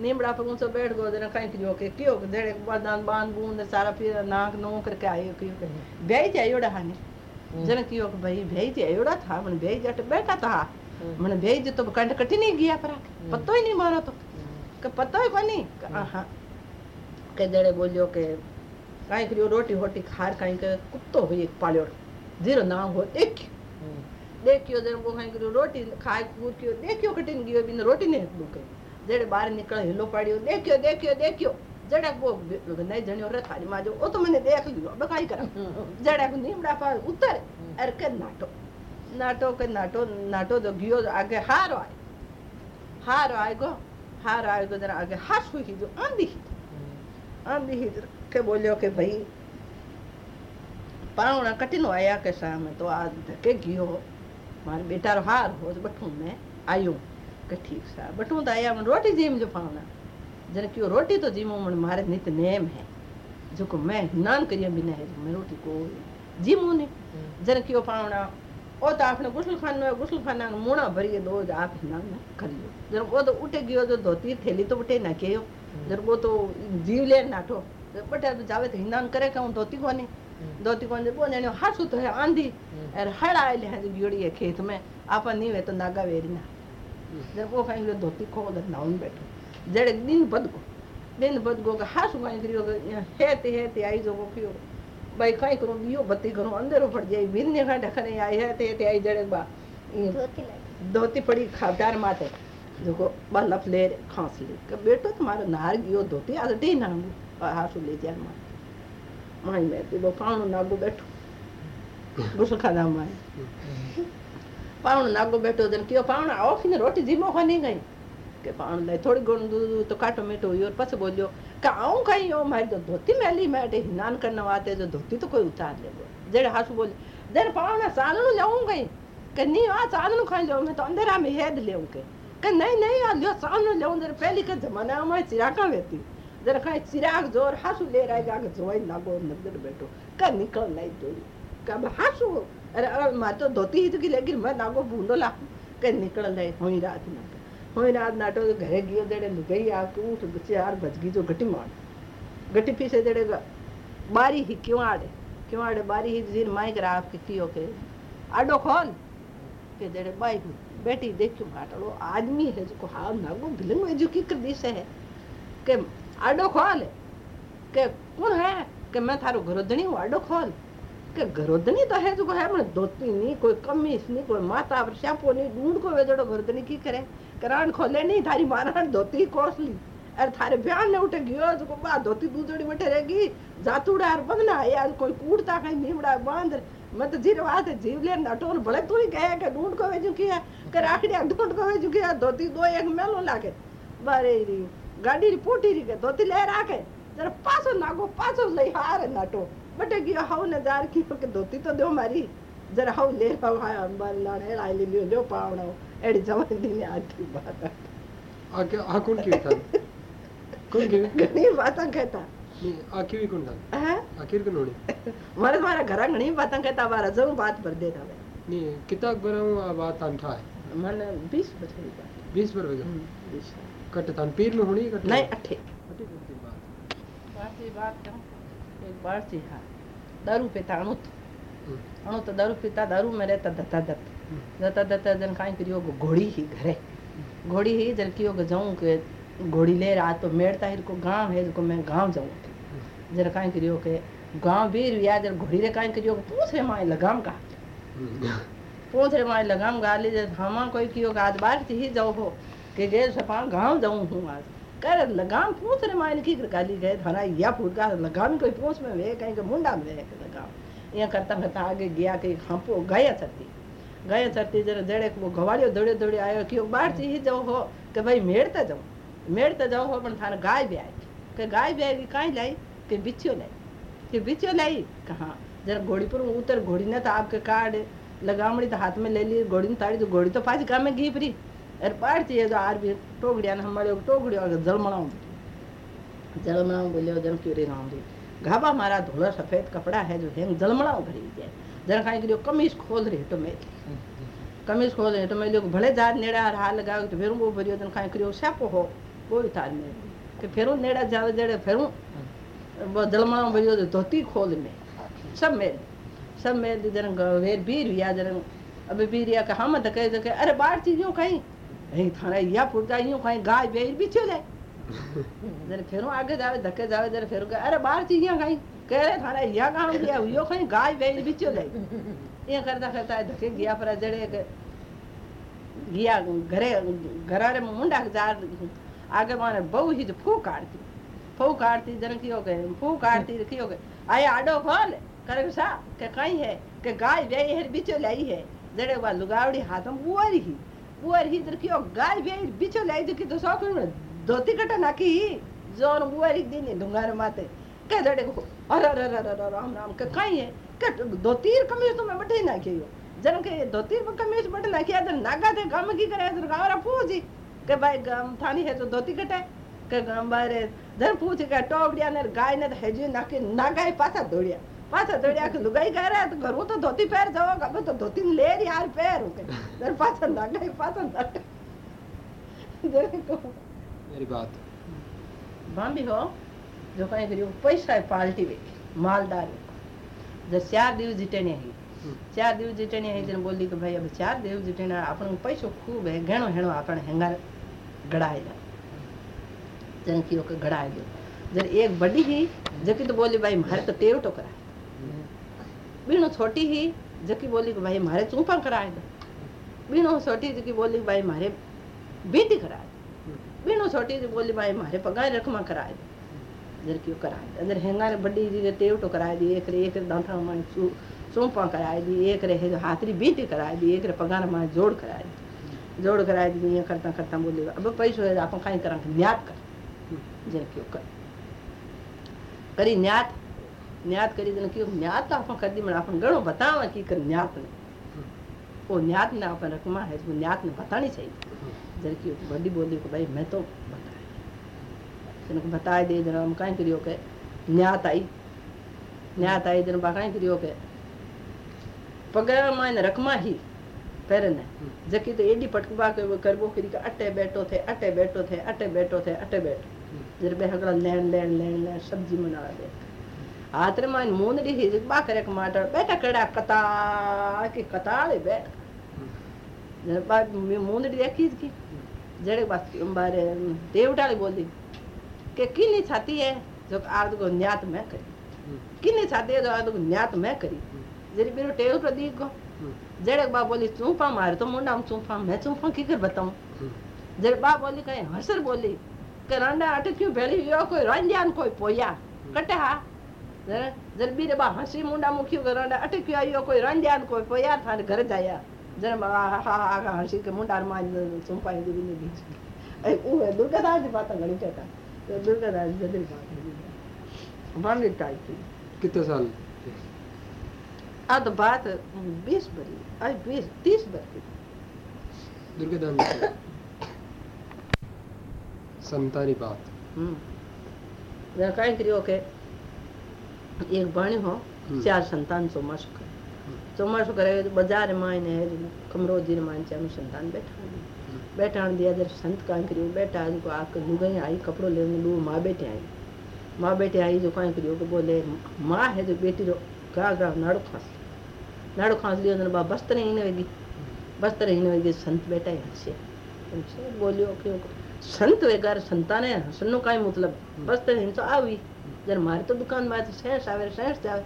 C: नीमड़ा पे ऊंचो बैठ गो जरा कहीं करियो के कियो के धड़े बदान बाँध बूंद सारा फिर नाक नो करके आयो कियो के बेई जाए योड़ा हाने। जरा कियो के भाई बेई जाए योड़ा था मन बेई जट बैठा था। मन बेई जो तो कंठ कटी नहीं गया पर पतो ही नहीं मारो तो। के पतो ही कोनी? आहा। के जड़े बोलियो के कहीं करियो रोटी होटी खार कहीं के कुत्तो हुई एक पालियो। ज़ीरो नाम हो देख देखियो जरा वो कहीं करियो रोटी खाए कूद कियो देखियो कटिन गयो बिन रोटी ने दुके। जड़े बाहर निकल हिलो पाड़ियो देखियो देखियो देखियो जड़े वो नहीं जणियो रे थारी माजो ओ तो मैंने देख लियो अब काई करा जड़े को नीमड़ा पर उतर अर के नाटो नाटो के नाटो नाटो जो गियो आगे हारो आए हारो आए गो हारो आए गो जरा आगे हास हुई जो आंधी ही आंधी ही के बोलियो के भाई पावना कटिनो आया के सामने तो आज धके गियो मारे बेटा के ठीक सा बटू तो आया मन रोटी जीम जो पावना जरा क्यों रोटी तो जीमो मन मारे नित नेम है जो को मैं नान करिया बिना है मैं रोटी को जीमू ने जरा क्यों पावना ओ तो आपने गुसल खान में गुसल खाना में मुणा भरिए दो जो आप में करियो जरा वो तो उठे गयो जो धोती थैली तो उठे ना केयो जरा वो तो जीव ले नाठो बटे तो जावे तो हिंदान करे कहूँ धोती कोनी धोती कोनी वो जने हासु तो है आंधी और हड़ आए ले हैं गियोड़ी है खेत में आपा नहीं वे तो नागा वेरी ना जब वो कहीं धोती खो उधर नाउन बैठो। जड़े दिन बद को दिन बद गो का हासु कहीं करियो हेते हेते आई जो वो कियो भाई कहीं करो दियो बत्ती करो अंधेरो पड़ जाए बिन ने खा ढकने आई हेते हेते आई जड़े बा।
A: धोती लगी
C: धोती पड़ी खादार माथे जो बलफ ले रे, खांस ले। के बेटो तुम्हारो नार गियो धोती आज नांगू और हासु ले जान मा माई में ते पाणो नागो बैठो बैठो जन कियो पावण आओ फिर रोटी को नहीं गई के पावण ले थोड़ी गुण दूध तो काटो मीठो हुई और पछ बोलियो का आऊँ कहीं ओ मारी तो धोती मैली मैटे हिनान करने वाते जो धोती तो कोई उतार ले जेड़े हासु बोले जन पावण सालनु जाऊँ गई के नहीं आ सालनु खाई लो मैं तो अंधेरा में हेद ले के के नहीं नहीं आ लियो सालनु ले जर पहली के जमाना में चिराका वेती जरा खाए चिराग ज़ोर हासु ले रहा जोड़ी अरे अरे मार तो धोती ही तो की लेकिन मैं नागो बूंदो ला के निकल नहीं होई रात ना होई रात नाटो तो घरे गियो देड़े गई आ के उठ चार बज गई, जो गटी मार। गटी पीछे देड़े बारी ही क्यों आड़े? क्यों आड़े? बारी ही जीर माई करा आपके कियो के। आडो खोल। के देड़े बाई बेटी देख देखो माटड़ो आदमी है जो हाँ नागो भिलंग जो की कर दिसे है। के आडो खोल। के कौन है? के मैं थारो घरोधनी हूँ, आडो खोल। के घरोधनी तो है जो है मन धोती नहीं कोई कमीज नहीं कोई माता पर श्यापो नहीं ढूंढ को वेजड़ो घरोधनी की करे करान खोले नहीं थारी मारा धोती कोसली अरे थारे बयान ने उठे गयो जो बा धोती दूजड़ी बैठे रहेगी जातुड़ा और बदना यार कोई कूड़ता कहीं नीमड़ा बाँध मैं तो जीर बात है जीव ले नटोर भले तू ही कहे के ढूंढ को वे चुकी है कर आखड़िया ढूंढ को वे चुकी है धोती दो एक मेलो लागे बारे री गाड़ी री पोटी री के धोती ले राखे जरा पासो नागो पासो लई हार नाटो। बटे गयो हाउ ने जार की के धोती तो दो मारी। जरा हाउ ले हाउ हाय अंबर लाड़े लाई ले लियो लो पावणो एड़ी जवान दी ने आती बात
D: आ क्या आ कौन की था कौन की
C: घणी बात कहता
D: नहीं आ की भी कौन था
C: है
D: आखिर कौन होने
C: मारे तुम्हारा घर घणी बात कहता बारा ज़रूर बात भर देता वे
D: नहीं किताब बनाऊँ आ बात अंठा है
C: मन 20 बछड़ी बात
D: बीस पर
C: 20
D: कट तान पीर में होनी कट
C: नहीं अठे
D: बात
C: करूँ एक बार थी हाँ। दारू पीता अणुत
D: हम्म,
C: अणु तो दारू पीता दारू में रहता दत्ता दत्त
D: हम्म,
C: दत्ता दत्ता जन काई घोड़ी ही घरे। घोड़ी ही जन कियो गो जाऊँ के घोड़ी ले रहा तो मेड़ता ही को गाँव है को मैं गाँव जाऊँ। जरा काई करियो के गाँव भी या जन घोड़ी रे काई करियो पूछ रे माई लगाम का
D: हम्म,
C: पूछ रे माई लगाम गाली जे हमा कोई कियो आज बाहर थी ही जाओ हो के गे सपा गाँव जाऊँ हूँ आज। कर लगाम पूछ रे माई की गाली गए थाना या फूट लगाम कोई पूछ में वे कहीं के मुंडा में वे लगाम। ये करता करता आगे गया के खांपो गया छती गया छती जरा जड़े वो घवाड़ियो दौड़े दौड़े आयो कि बाहर थी ही जाओ हो, के भाई मेड़ता जाओ मेड़ता जाओ हो पण थाने गाय भी आई। के गाय भी आई काई लाई? के बिछियो लाई। के बिछियो लाई? कहाँ जरा घोड़ी पर उतर, घोड़ी ने तो आपके काट लगामड़ी तो हाथ में ले ली, घोड़ी ने ताड़ी तो घोड़ी तो पाँच गाँव में घी परी अरे पार थी जो आर भी टोकड़िया ने हमारे टोकड़िया जल मनाऊं जल मनाऊं बोलियो जन क्यों रे राम जी घाबा मारा धोला सफ़ेद कपड़ा है जो हेंग जल मनाऊं भरी जाए जरा खाई करियो, कमीज खोल रही तो मैं कमीज खोल रही तो मैं लोग भले जार नेड़ा हार लगाओ तो फिर वो भरियो जन खाई करियो, स्यापो हो ही तार में कि फिर नेड़ा जावे जड़े फिर वो जल मनाऊं भरियो तो धोती खोल में सब मेल. सब मेल जन वेर बीर या जन अबे बीर या का हम धके धके अरे बाहर चीज़ों कहीं? नहीं थाना या फुटका यूँ कहीं गाय बेर बिछो ले जरा फेरो आगे जावे धक्के जावे जरा फेरो कहे, अरे बाहर चीजियाँ कहीं कह रहे थाना या काम किया यो कहीं गाय बेर बिछो ले ये करता करता धक्के गया पर जड़े के गया घरे घरा रे मुंडा के जार आगे माने बहु ही फू काटती फू काटती जन कियो के फू काटती कियो के आए आडो खोल करे सा के कहीं है के गाय बेई है बिचो लाई है जड़े वा लुगावड़ी हाथ में बुआर ही बुआर ही जर कियो गाय बेई बिचो लाई तो कि तो सौ किलो धोती कटा नाकी जोन बुआर ही दिन ढुंगार माते। के जड़े को अरे अरे अरे अरे राम राम के कहीं है के धोती कमीज तो मैं बैठे ना कियो जन के धोती कमीज बैठे ना किया नागा दे गम की करे तो गावरा पूछी के भाई थानी है तो कटे के बारे जन पूछ के ने गाय ने तो हेजी पाछा दौड़िया पाछा दौड़िया है तो तो तो
D: मेरी बात
C: हो जो कहीं करियो पैसा है पाल्टी वे मालदार जब चार दिवस जिटेने ही चार दिवस जिटेने ही जन बोली कि भाई अब चार दिवस जिटेने अपन पैसो खूब है घणो हेणो अपन हेंगार गड़ाए ला जन कियो के गड़ाए दो जर एक बड़ी ही जकी तो बोली भाई मारे तो टेव कराए बीणो छोटी ही, जकी बोली कि भाई मारे चूपा कराए दो। बीणो छोटी जकी बोली भाई मारे बीती कराए बीणो छोटी जी बोली, भाई मारे पगार रकमा कराए दो। जर क्यों कराए अंदर हेंगार बड़ी जी टेव तो कराए दी, एक रे एक रे दांठा माँ चू, चूपा कराए दी, एक रे हाथरी बीती कराए दी, एक रे पगार माँ जोड़ कराए दी। जोड़ कराए दी ये करता करता बोली, अब पैसो है अपन काई करा न्यात कर। जर क्यों कर કરી ન્યાત ન્યાત કરી દે કયું ન્યાત તો આપણે કરી મને આપણે ઘણો બતાવવા की कर न्यात ने वो न्यात ने अपन रकमा है वो न्यात ने बतानी चाहिए जर की बड़ी बोली को भाई मैं तो बताया जन बताए दे जन हम काई करियो के न्यात आई न्यात आई जन बा काई करियो के पगार मायने रकमा ही पेरन जकी तो एडी पटकबा के वो करबो करी के अटे बैठो थे अटे बैठो थे अटे बैठो थे अटे बैठो जर बे हगड़ा लेन लेन लेन लेन सब्जी बना दे बा करे के माटर बेटा कड़ा कता की कताले बैठ जर बा मूंदड़ी देखी की जड़े बारे देवटाली बोली के किनी छाती है जो आज को न्यात मैं करी किनी छाती है जो आज को न्यात मैं करी जरी मेरो टेल पर दी को जड़े बा बोली चूफा मारे तो मुंडा में चूफा मैं चूफा की कर बताऊँ जरे बा बोली कहीं हसर बोली के अटे क्यों भेली यो कोई रंजान कोई पोया कटे हा जरे बीरे बा हँसी मुंडा मुखियो के रंडा अटे क्यों यो कोई रंजान कोई पोया थाने घर जाया। जरे हा हा हा हँसी के मुंडा मान चूफा दी नहीं दी ए ओ दुर्गा दास की बात घणी कहता। तो दुर्गा दास जदी बात है बांडी टाइप थी।
D: कितने साल
C: आ तो बात बीस भरी आज बीस तीस भरी
D: दुर्गादान संतानी बात।
C: हम्म। काई करियो के एक बाणी हो
D: हम्म।
C: चार संतान चौमासु करे चौमासु करे तो बाज़ार मायने है कमरो दिन मायने चार संतान बैठा बैठा दिया जर संत काई करियो बैठा आज को आके लुगाई आई कपड़ो लेने लू माँ बेटे आई माँ बेटे आई जो काई करियो के बोले माँ है जो बेटी रो गा गा नाड़ो खास नाड़ो खास लियो जन बा बस्तर ही नहीं वेगी बस्तर ही नहीं वेगी संत बेटा है हंसे हंसे बोलियो क्यों संत वेगार संताने हसनो काई मतलब बस्तर हिन तो आवी जर मारे तो दुकान में तो सेठ आवे सेठ जावे।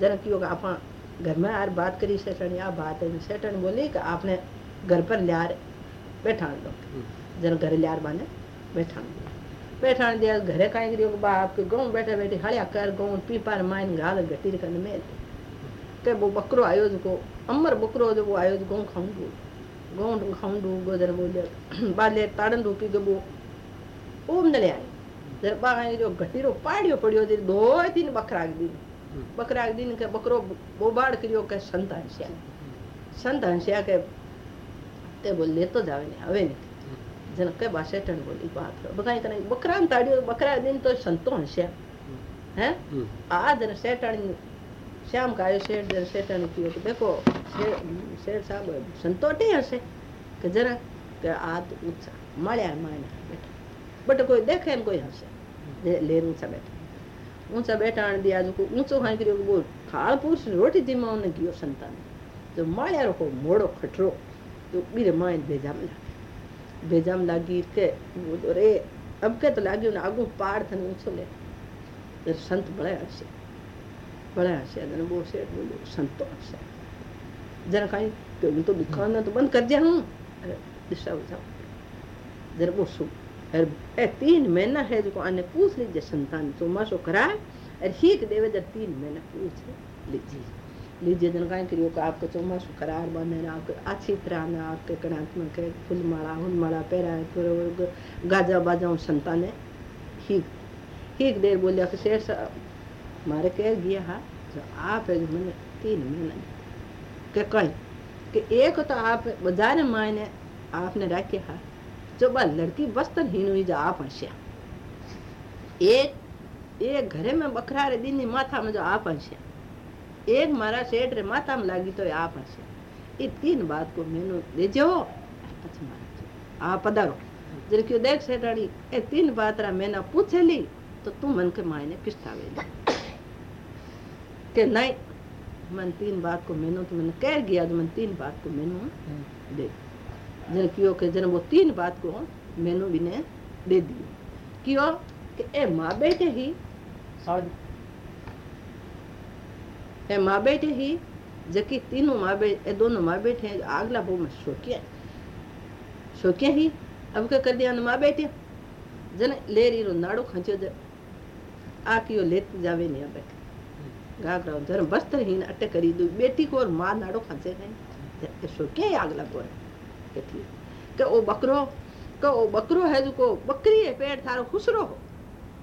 C: जरा क्यों आपा घर में यार बात करी सेठन आ बात है सेठन बोली कि आपने घर पर लियार बैठान लो। जरा घर लियार बाने बैठान दो बैठान दिया घरे काई करियो बा आपके गाँव बैठे बैठे हड़िया कर गाँव पीपार माइन गाल गटीर कन मेल। के वो बकरो आयो जो अमर बकरो जो वो आयो जो गाँव खाऊंगो દરબાણે જો ઘટીરો પાડ્યો પડ્યો તે દોય થી બકરાગ દીન બકરાગ દીન કે બકરો બોબાડ કર્યો કે સંત હંસ્યા સંત હંસ્યા કે તે બોલ લેતો જ આવે ને હવે ને જન કે બાસે ટણ બોલી બાપ બકાઈ કને બકરાન તાડ્યો બકરા દીન તો સંતો હંસ્યા હે આ જન શેટણ શ્યામ કાયો શેઠ જન શેટણ કીયો કે દેખો શેઠ સાહેબ સંતો ટે હશે કે જરા કે આ તો ઉત્સાહ મળ્યા માણ્યા बट कोई देखे कोई हंसे। ले ऊँचा बैठा। ऊँचा बैठा आने दिया जो ऊंचो खाने के वो खाल पूछ रोटी दी माँ उन्हें संतान। जो माया रखो, मोड़ो, खटरो। तो मेरे माँ बेजाम लागे। बेजाम लागी के, वो तो रे, अब के तो लागे उन्हें आगू पार थे ऊंचो ले। तो संत बड़े हंसे। बड़े हंसे अदर सु तीन महीना है जो आने पूछ लीजिए संतान तो जब तीन महीना पूछ लीजिए। लीजिए जन कहीं करियो का आपको अच्छी तरह ना, आपके कणात्मक है फुल माला, हुन माला पेरा है गाजा बाजा संतान है ही ही देर कि शेर साहब मारे कह गया हा जो आप है जो मैंने तीन महीना, के कहीं, कि एक तो आप बाज़ार मायने आपने रखे हा जो बा लड़की बस्तर हीन हुई जो आप हंसिया एक एक घरे में बकरा रे दिन माथा में जो आप हंसिया एक मारा सेठ रे माथा में लागी तो आप हंसिया ये तीन बात को मैंने दे जो પછી મારા આ પધારો જરી કયો દેખ શેઠાણી એ तीन बात रा मैंने पूछेली तो तू मन के मायने पिस्तावेली के नहीं मन तीन बात को मैंने तो मैंने कह गया तो मन तीन बात को मैंने दे जन क्यों के जन वो तीन बात को मैंने भी ने दे दी क्यों कि ए माँ बेटे ही ए माँ बेटे ही जबकि तीनों माँ बेटे दोनों माँ बेटे हैं आगला बहु में शोकिया शोकिया ही अब क्या कर दिया माँ बेटे जन ले रही रो नाड़ो खंचो ज आ कियो लेत जावे नहीं अब गागरा जर बस्तर ही अटे करी दो बेटी को और माँ नाड़ो खंचे नहीं शोकिया ही आगला बोल थारो खुसरो हो।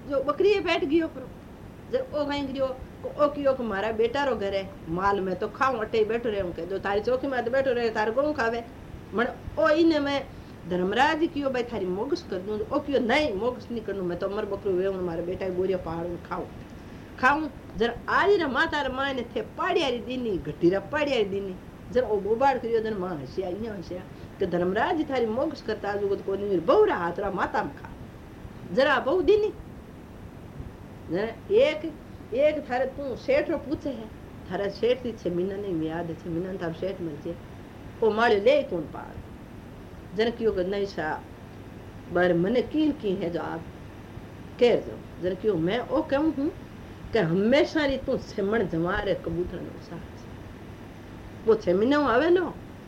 C: जो बकरी है पेट गियो करो। जब ओ कहीं गियो को ओ कियो को मारा बेटा रो घरे, माल में तो खाऊं अटे बैठो रहूँ के जो तारी चौकी में तो बैठो रहे तारे गों खावे। मन ओ इने में धर्मराज कियो, भाई थारी मोगस कर दूँ, ओ कियो नहीं मोगस नहीं करनू, मैं तो अमर बकरो वेवण मारे बेटा बोरिया पहाड़ में खाऊं। खाऊं, जरा आरी रे माता रे माने थे पाड़ियारी दीनी, घटी रे पाड़ियारी दीनी। जरा ओ बोबाड़ करियो जन माँ हसिया, इया हसिया। કે ધર્મરાજ થારી મોક્ષ કરતા આજુ કોની બહુરા હાથરા માતામ ખા જરા બહુ દીની જરા એક એક થારે તું શેઠ પૂછે હે થારા શેઠ થી છે મીના નહીં યાદ છે મીના તાર શેઠ મળશે ઓ માળ્યો લે કોણ પાડ જન કયો કે નહીં સા બાર મને कील की है जो आप कह दो जरा क्यों मैं ओ कहूं हूं कि हमेशा री तू सेमण जमारे कबूतर नो साथ वो छह महीना आवेलो छह महीना छह महीना जेको छमण जवार तो छा ॿाहिरां हिकिड़ो रोज़ ना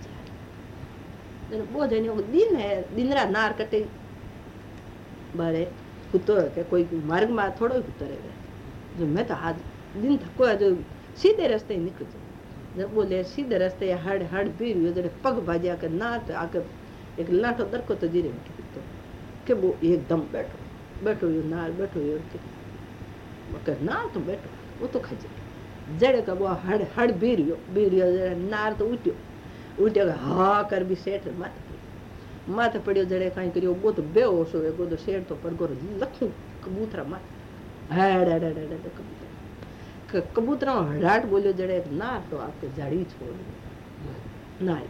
C: जाए। जन वो जने वो दिन है, दिन रा नार कटे। बारे, कुत्तो है के कोई मार्ग में थोड़ो ही कुत्तो रहे। जो मैं तो आज दिन थको है जो सीधे रास्ते ही निकल जाए। जब बोले सीधे रास्ते हड़ हड़ पी रही जब पग बाजा के नार तो आके एक लाठो दरको तो जीरे बैठे कुत्तो के वो एकदम बैठो। बैठो यो नार, बैठो यो के मगर नार तो बैठो, वो तो खा जड़े का वो हड़ हड़ बीरियो बीरियो नार तो उठ्यो उठ्यो हा कर भी सेठ मत मत पड़ियो जड़े काई करियो वो तो बेहोश होवे वो तो तो पर गोर लखू कबूतरा मत हड़ हड़ हड़ हड़ कबूतर कबूतरा हड़ाट बोलियो जड़े नार तो आपके जड़ी छोड़ नाय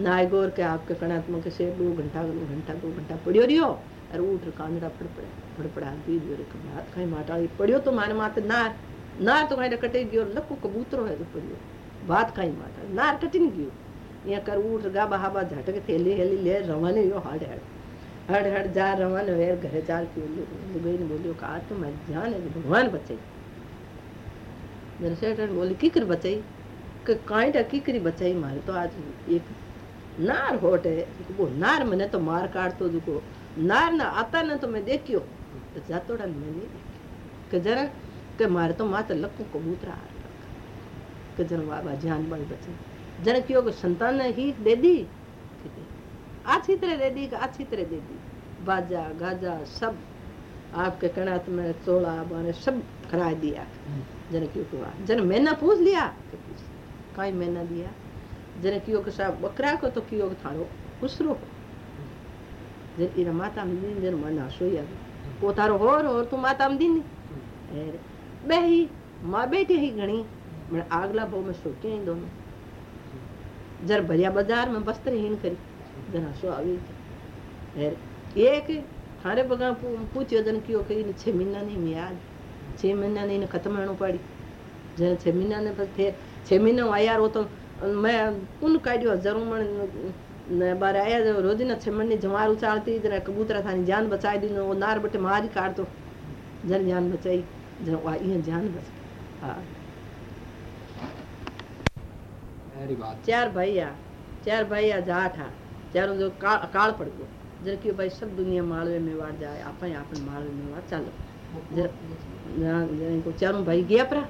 C: नाय के आपके कणात्मक के सेठ दो घंटा दो घंटा दो घंटा पड़ियो रियो और उठ कांदड़ा फड़फड़े फड़फड़ा कहीं माने नार तो कहीं कटे गयो लखो कबूतरो है तो पड़ियो बात कहीं माता नार कटिन गयो यहाँ कर उठ गाबा हाबा झटक थेली हेली ले रवाने यो हड़ हड़। हड़ हड़ जा रवाने वेर घरे चार लुगई ने बोलियो, का आज तो मैं है भगवान बचाई मेरे सेठ बोली किकर बचाई कि कांटा किकरी बचाई मारे तो आज एक नार होट है वो नार मैंने तो मार काट तो जो नार ना आता ना तो मैं देखियो। तो जातोड़ा ने मैं नहीं देखी कि जरा कि मारे तो माते लक्कू कबूतरा हार रखा कि जरा बाबा जान बाई बचे जरा क्यों कि संतान ही दे दी अच्छी तरह दे दी अच्छी तरह दे दी बाजा गाजा सब आपके कणात में चोला बाने सब करा दिया जन क्यों हुआ जन मैंने पूछ लिया कि काई मैंने दिया जन क्यों के साहब बकरा को तो क्यों थारो उसरो जन इरा माता में दिन जन मना सोया वो थारो होर और तू माता में दिन बेही माँ बेटी ही घणी। मैं आगला भाव में सोचे ही दोनों। जर भरिया बाज़ार में वस्त्र हीन करी। जना सो આવી एर एक थारे बगा पूछ्यो, जन क्यों कही ने छह महीना नहीं में याद छह महीना नहीं ने खत्म होनो पड़ी। जन छह महीना ने बस थे छह महीना आया रो तो मैं उन काढ़ियो ज़रूर मन ने बार आया, जो रोज ना छह महीने जमार उचालती, जरा कबूतरा थानी जान बच हाँ
D: अरे बात
C: चार भाई आ चार भाई आ जाट आ चारों जो का, काल पड़ गयो जर की भाई सब दुनिया मालवे में वाड़ जाए आपन आपन मालवे में वाड़ चलो जर जरा जरा को चारों भाई गया परा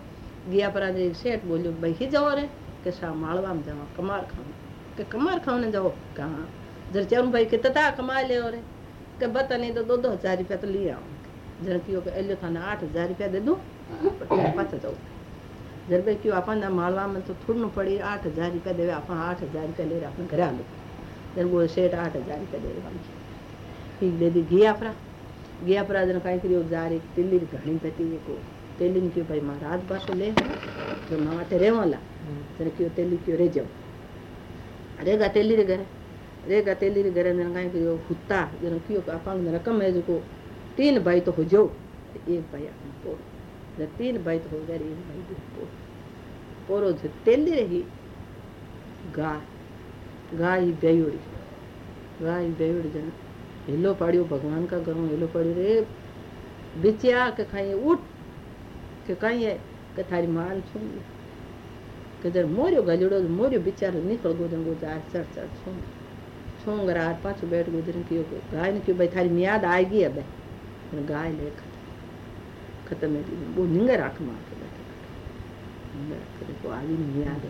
C: गया परा जे सेठ बोलियो भाई ही जाओ रे के सा मालवा में जाओ कमार खाओ के कमार खाओ ने जाओ कहाँ जर चारों भाई के तता कमा ले रे के बता नहीं तो दो दो हज़ार रुपया तो ले आओ जरा थाने आठ हज़ार रुपया दे जर क्यों अपन मालवा में तो थोड़ी पड़ी आठ हज़ार रुपया देवे अपन आठ हज़ार रुपया ले रहे घर जन वो सेठ आठ हज़ार रुपया दे रहे ठीक दे दी जन कहीं करियो जा रही तिल्ली घणी पती को क्यों भाई माँ रात पासो ले क्यों तेली क्यों रे जाओ रेगा तेली रे घरे रेगा तेली रे घरे जन कहीं करियो हुत्ता जन क्यों अपन रकम है जो तीन भाई तो हो जो एक भाई अपन पोरो तीन भाई तो हो गए एक भाई भी पोरो पोरो जो तेली रही, गाय। गाय ही बेयोड़ी गाय ही बेयोड़ी जन। हिलो पाड़ियो, भगवान का करूँ हिलो पाड़ियो रे। बिचिया के खाई उठ के है के थारी माल सुन के जर मोरियो गजड़ो मोरियो बिचारो निकल गो जन गो जा, चढ़ चढ़ सुन छोंग रात पाछो बैठ गयो जन कियो गाय ने क्यों, भाई थारी मियाद आएगी अब। है बैठे। निंगर करे को आवी नहीं मियाद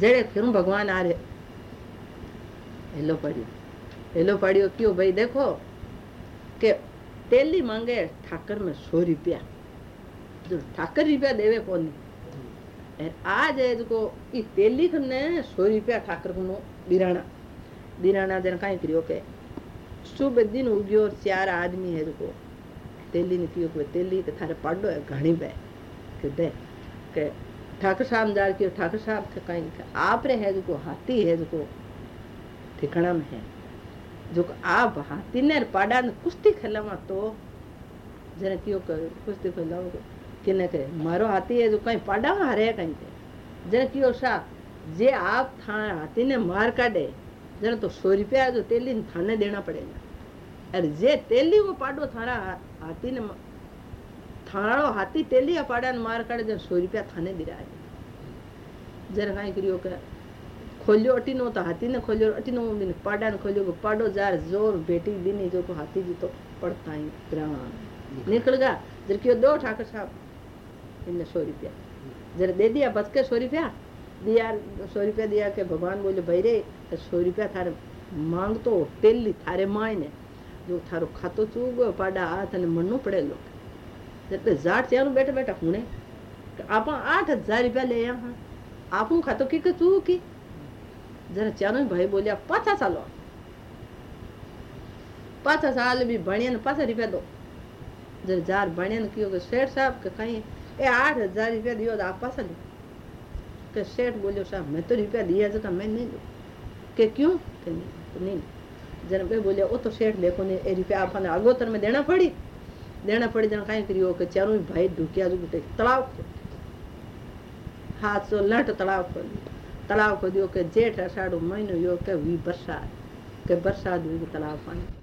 C: जड़े फिर भगवान आ रहे। हेलो पढ़ियो। हेलो पढ़ियो क्यों भाई देखो के तेली मांगे ठाकर में सौ रुपया। जो ठाकर रुपया देवे कोनी। और आज है जो ई तेली खने सौ रुपया ठाकर को दिराना दिराना दिन काई करियो के। सुबह दिन उगियो और चार आदमी है जो तेली ने कियो के तेली के थारे पाडो है, घणी बे के दे के ठाकर साहब जार कियो, ठाकर साहब के काई के आप रे है जो हाथी है जो ठिकाना में है। जो आप हाथी ने पाडा ने कुश्ती खेलवा तो जने कियो कर, कुश्ती खेलवा किने के मारो हाथी है जो कहीं पाडा हारे कहीं ते जने कियो सा, जे आप था, हाथी ने मार काटे जने तो सौ रुपया जो तेली ने थाने देना पड़ेगा। अरे जे तेली को पाडो थारा हाथी ने थारो हाथी तेली पाडा ने मार काटे जने सौ रुपया थाने दिरा जने कहीं करियो के खोलियो अटीनो तो हाथी ने खोलियो अटीनो दिन पाडा ने खोलियो पाडो जार, ज़ोर, बेटी दिनी, जो को हाथी जी तो पड़ता ही ग्राम. निकल गया जर क्यों दो ठाकर साहब इनने सौ रुपया. जरा दे दिया बच के सौ रुपया, दिया, सौ रुपया दिया के भगवान बोले, भाई रे तो सौ रुपया थारे मांग तो तेली थारे माय चूगो पाडा हाथ ने मनो पड़े लो जब जाट चालू बैठे बैठा हुने आप आठ हज़ार रुपया ले यहाँ आप खातो की चू की जरा चानो भाई बोलिया पाछा चालो पाछा साल भी भणिया ने पाछा रुपया दो जरा जार भणिया ने कियो के सेठ साहब के कहीं ए आठ हज़ार रुपया दियो तो आप पाछा लो के सेठ बोलियो साहब मैं तो रुपया दिया जगह मैं नहीं दू के क्यों के नहीं तो नहीं जन भाई बोलिया वो तो सेठ देखो ने, ए रुपया आपने आगोतर में देना पड़ी? देना पड़ी, जन कहीं करियो के चारों भाई ढुकिया जो तालाब खोल हाथ सो लट तालाब खोल तालाब खोदियो के जेठ अषाढ़ो महीनो यो, के हुई बरसात, के बरसात पानी।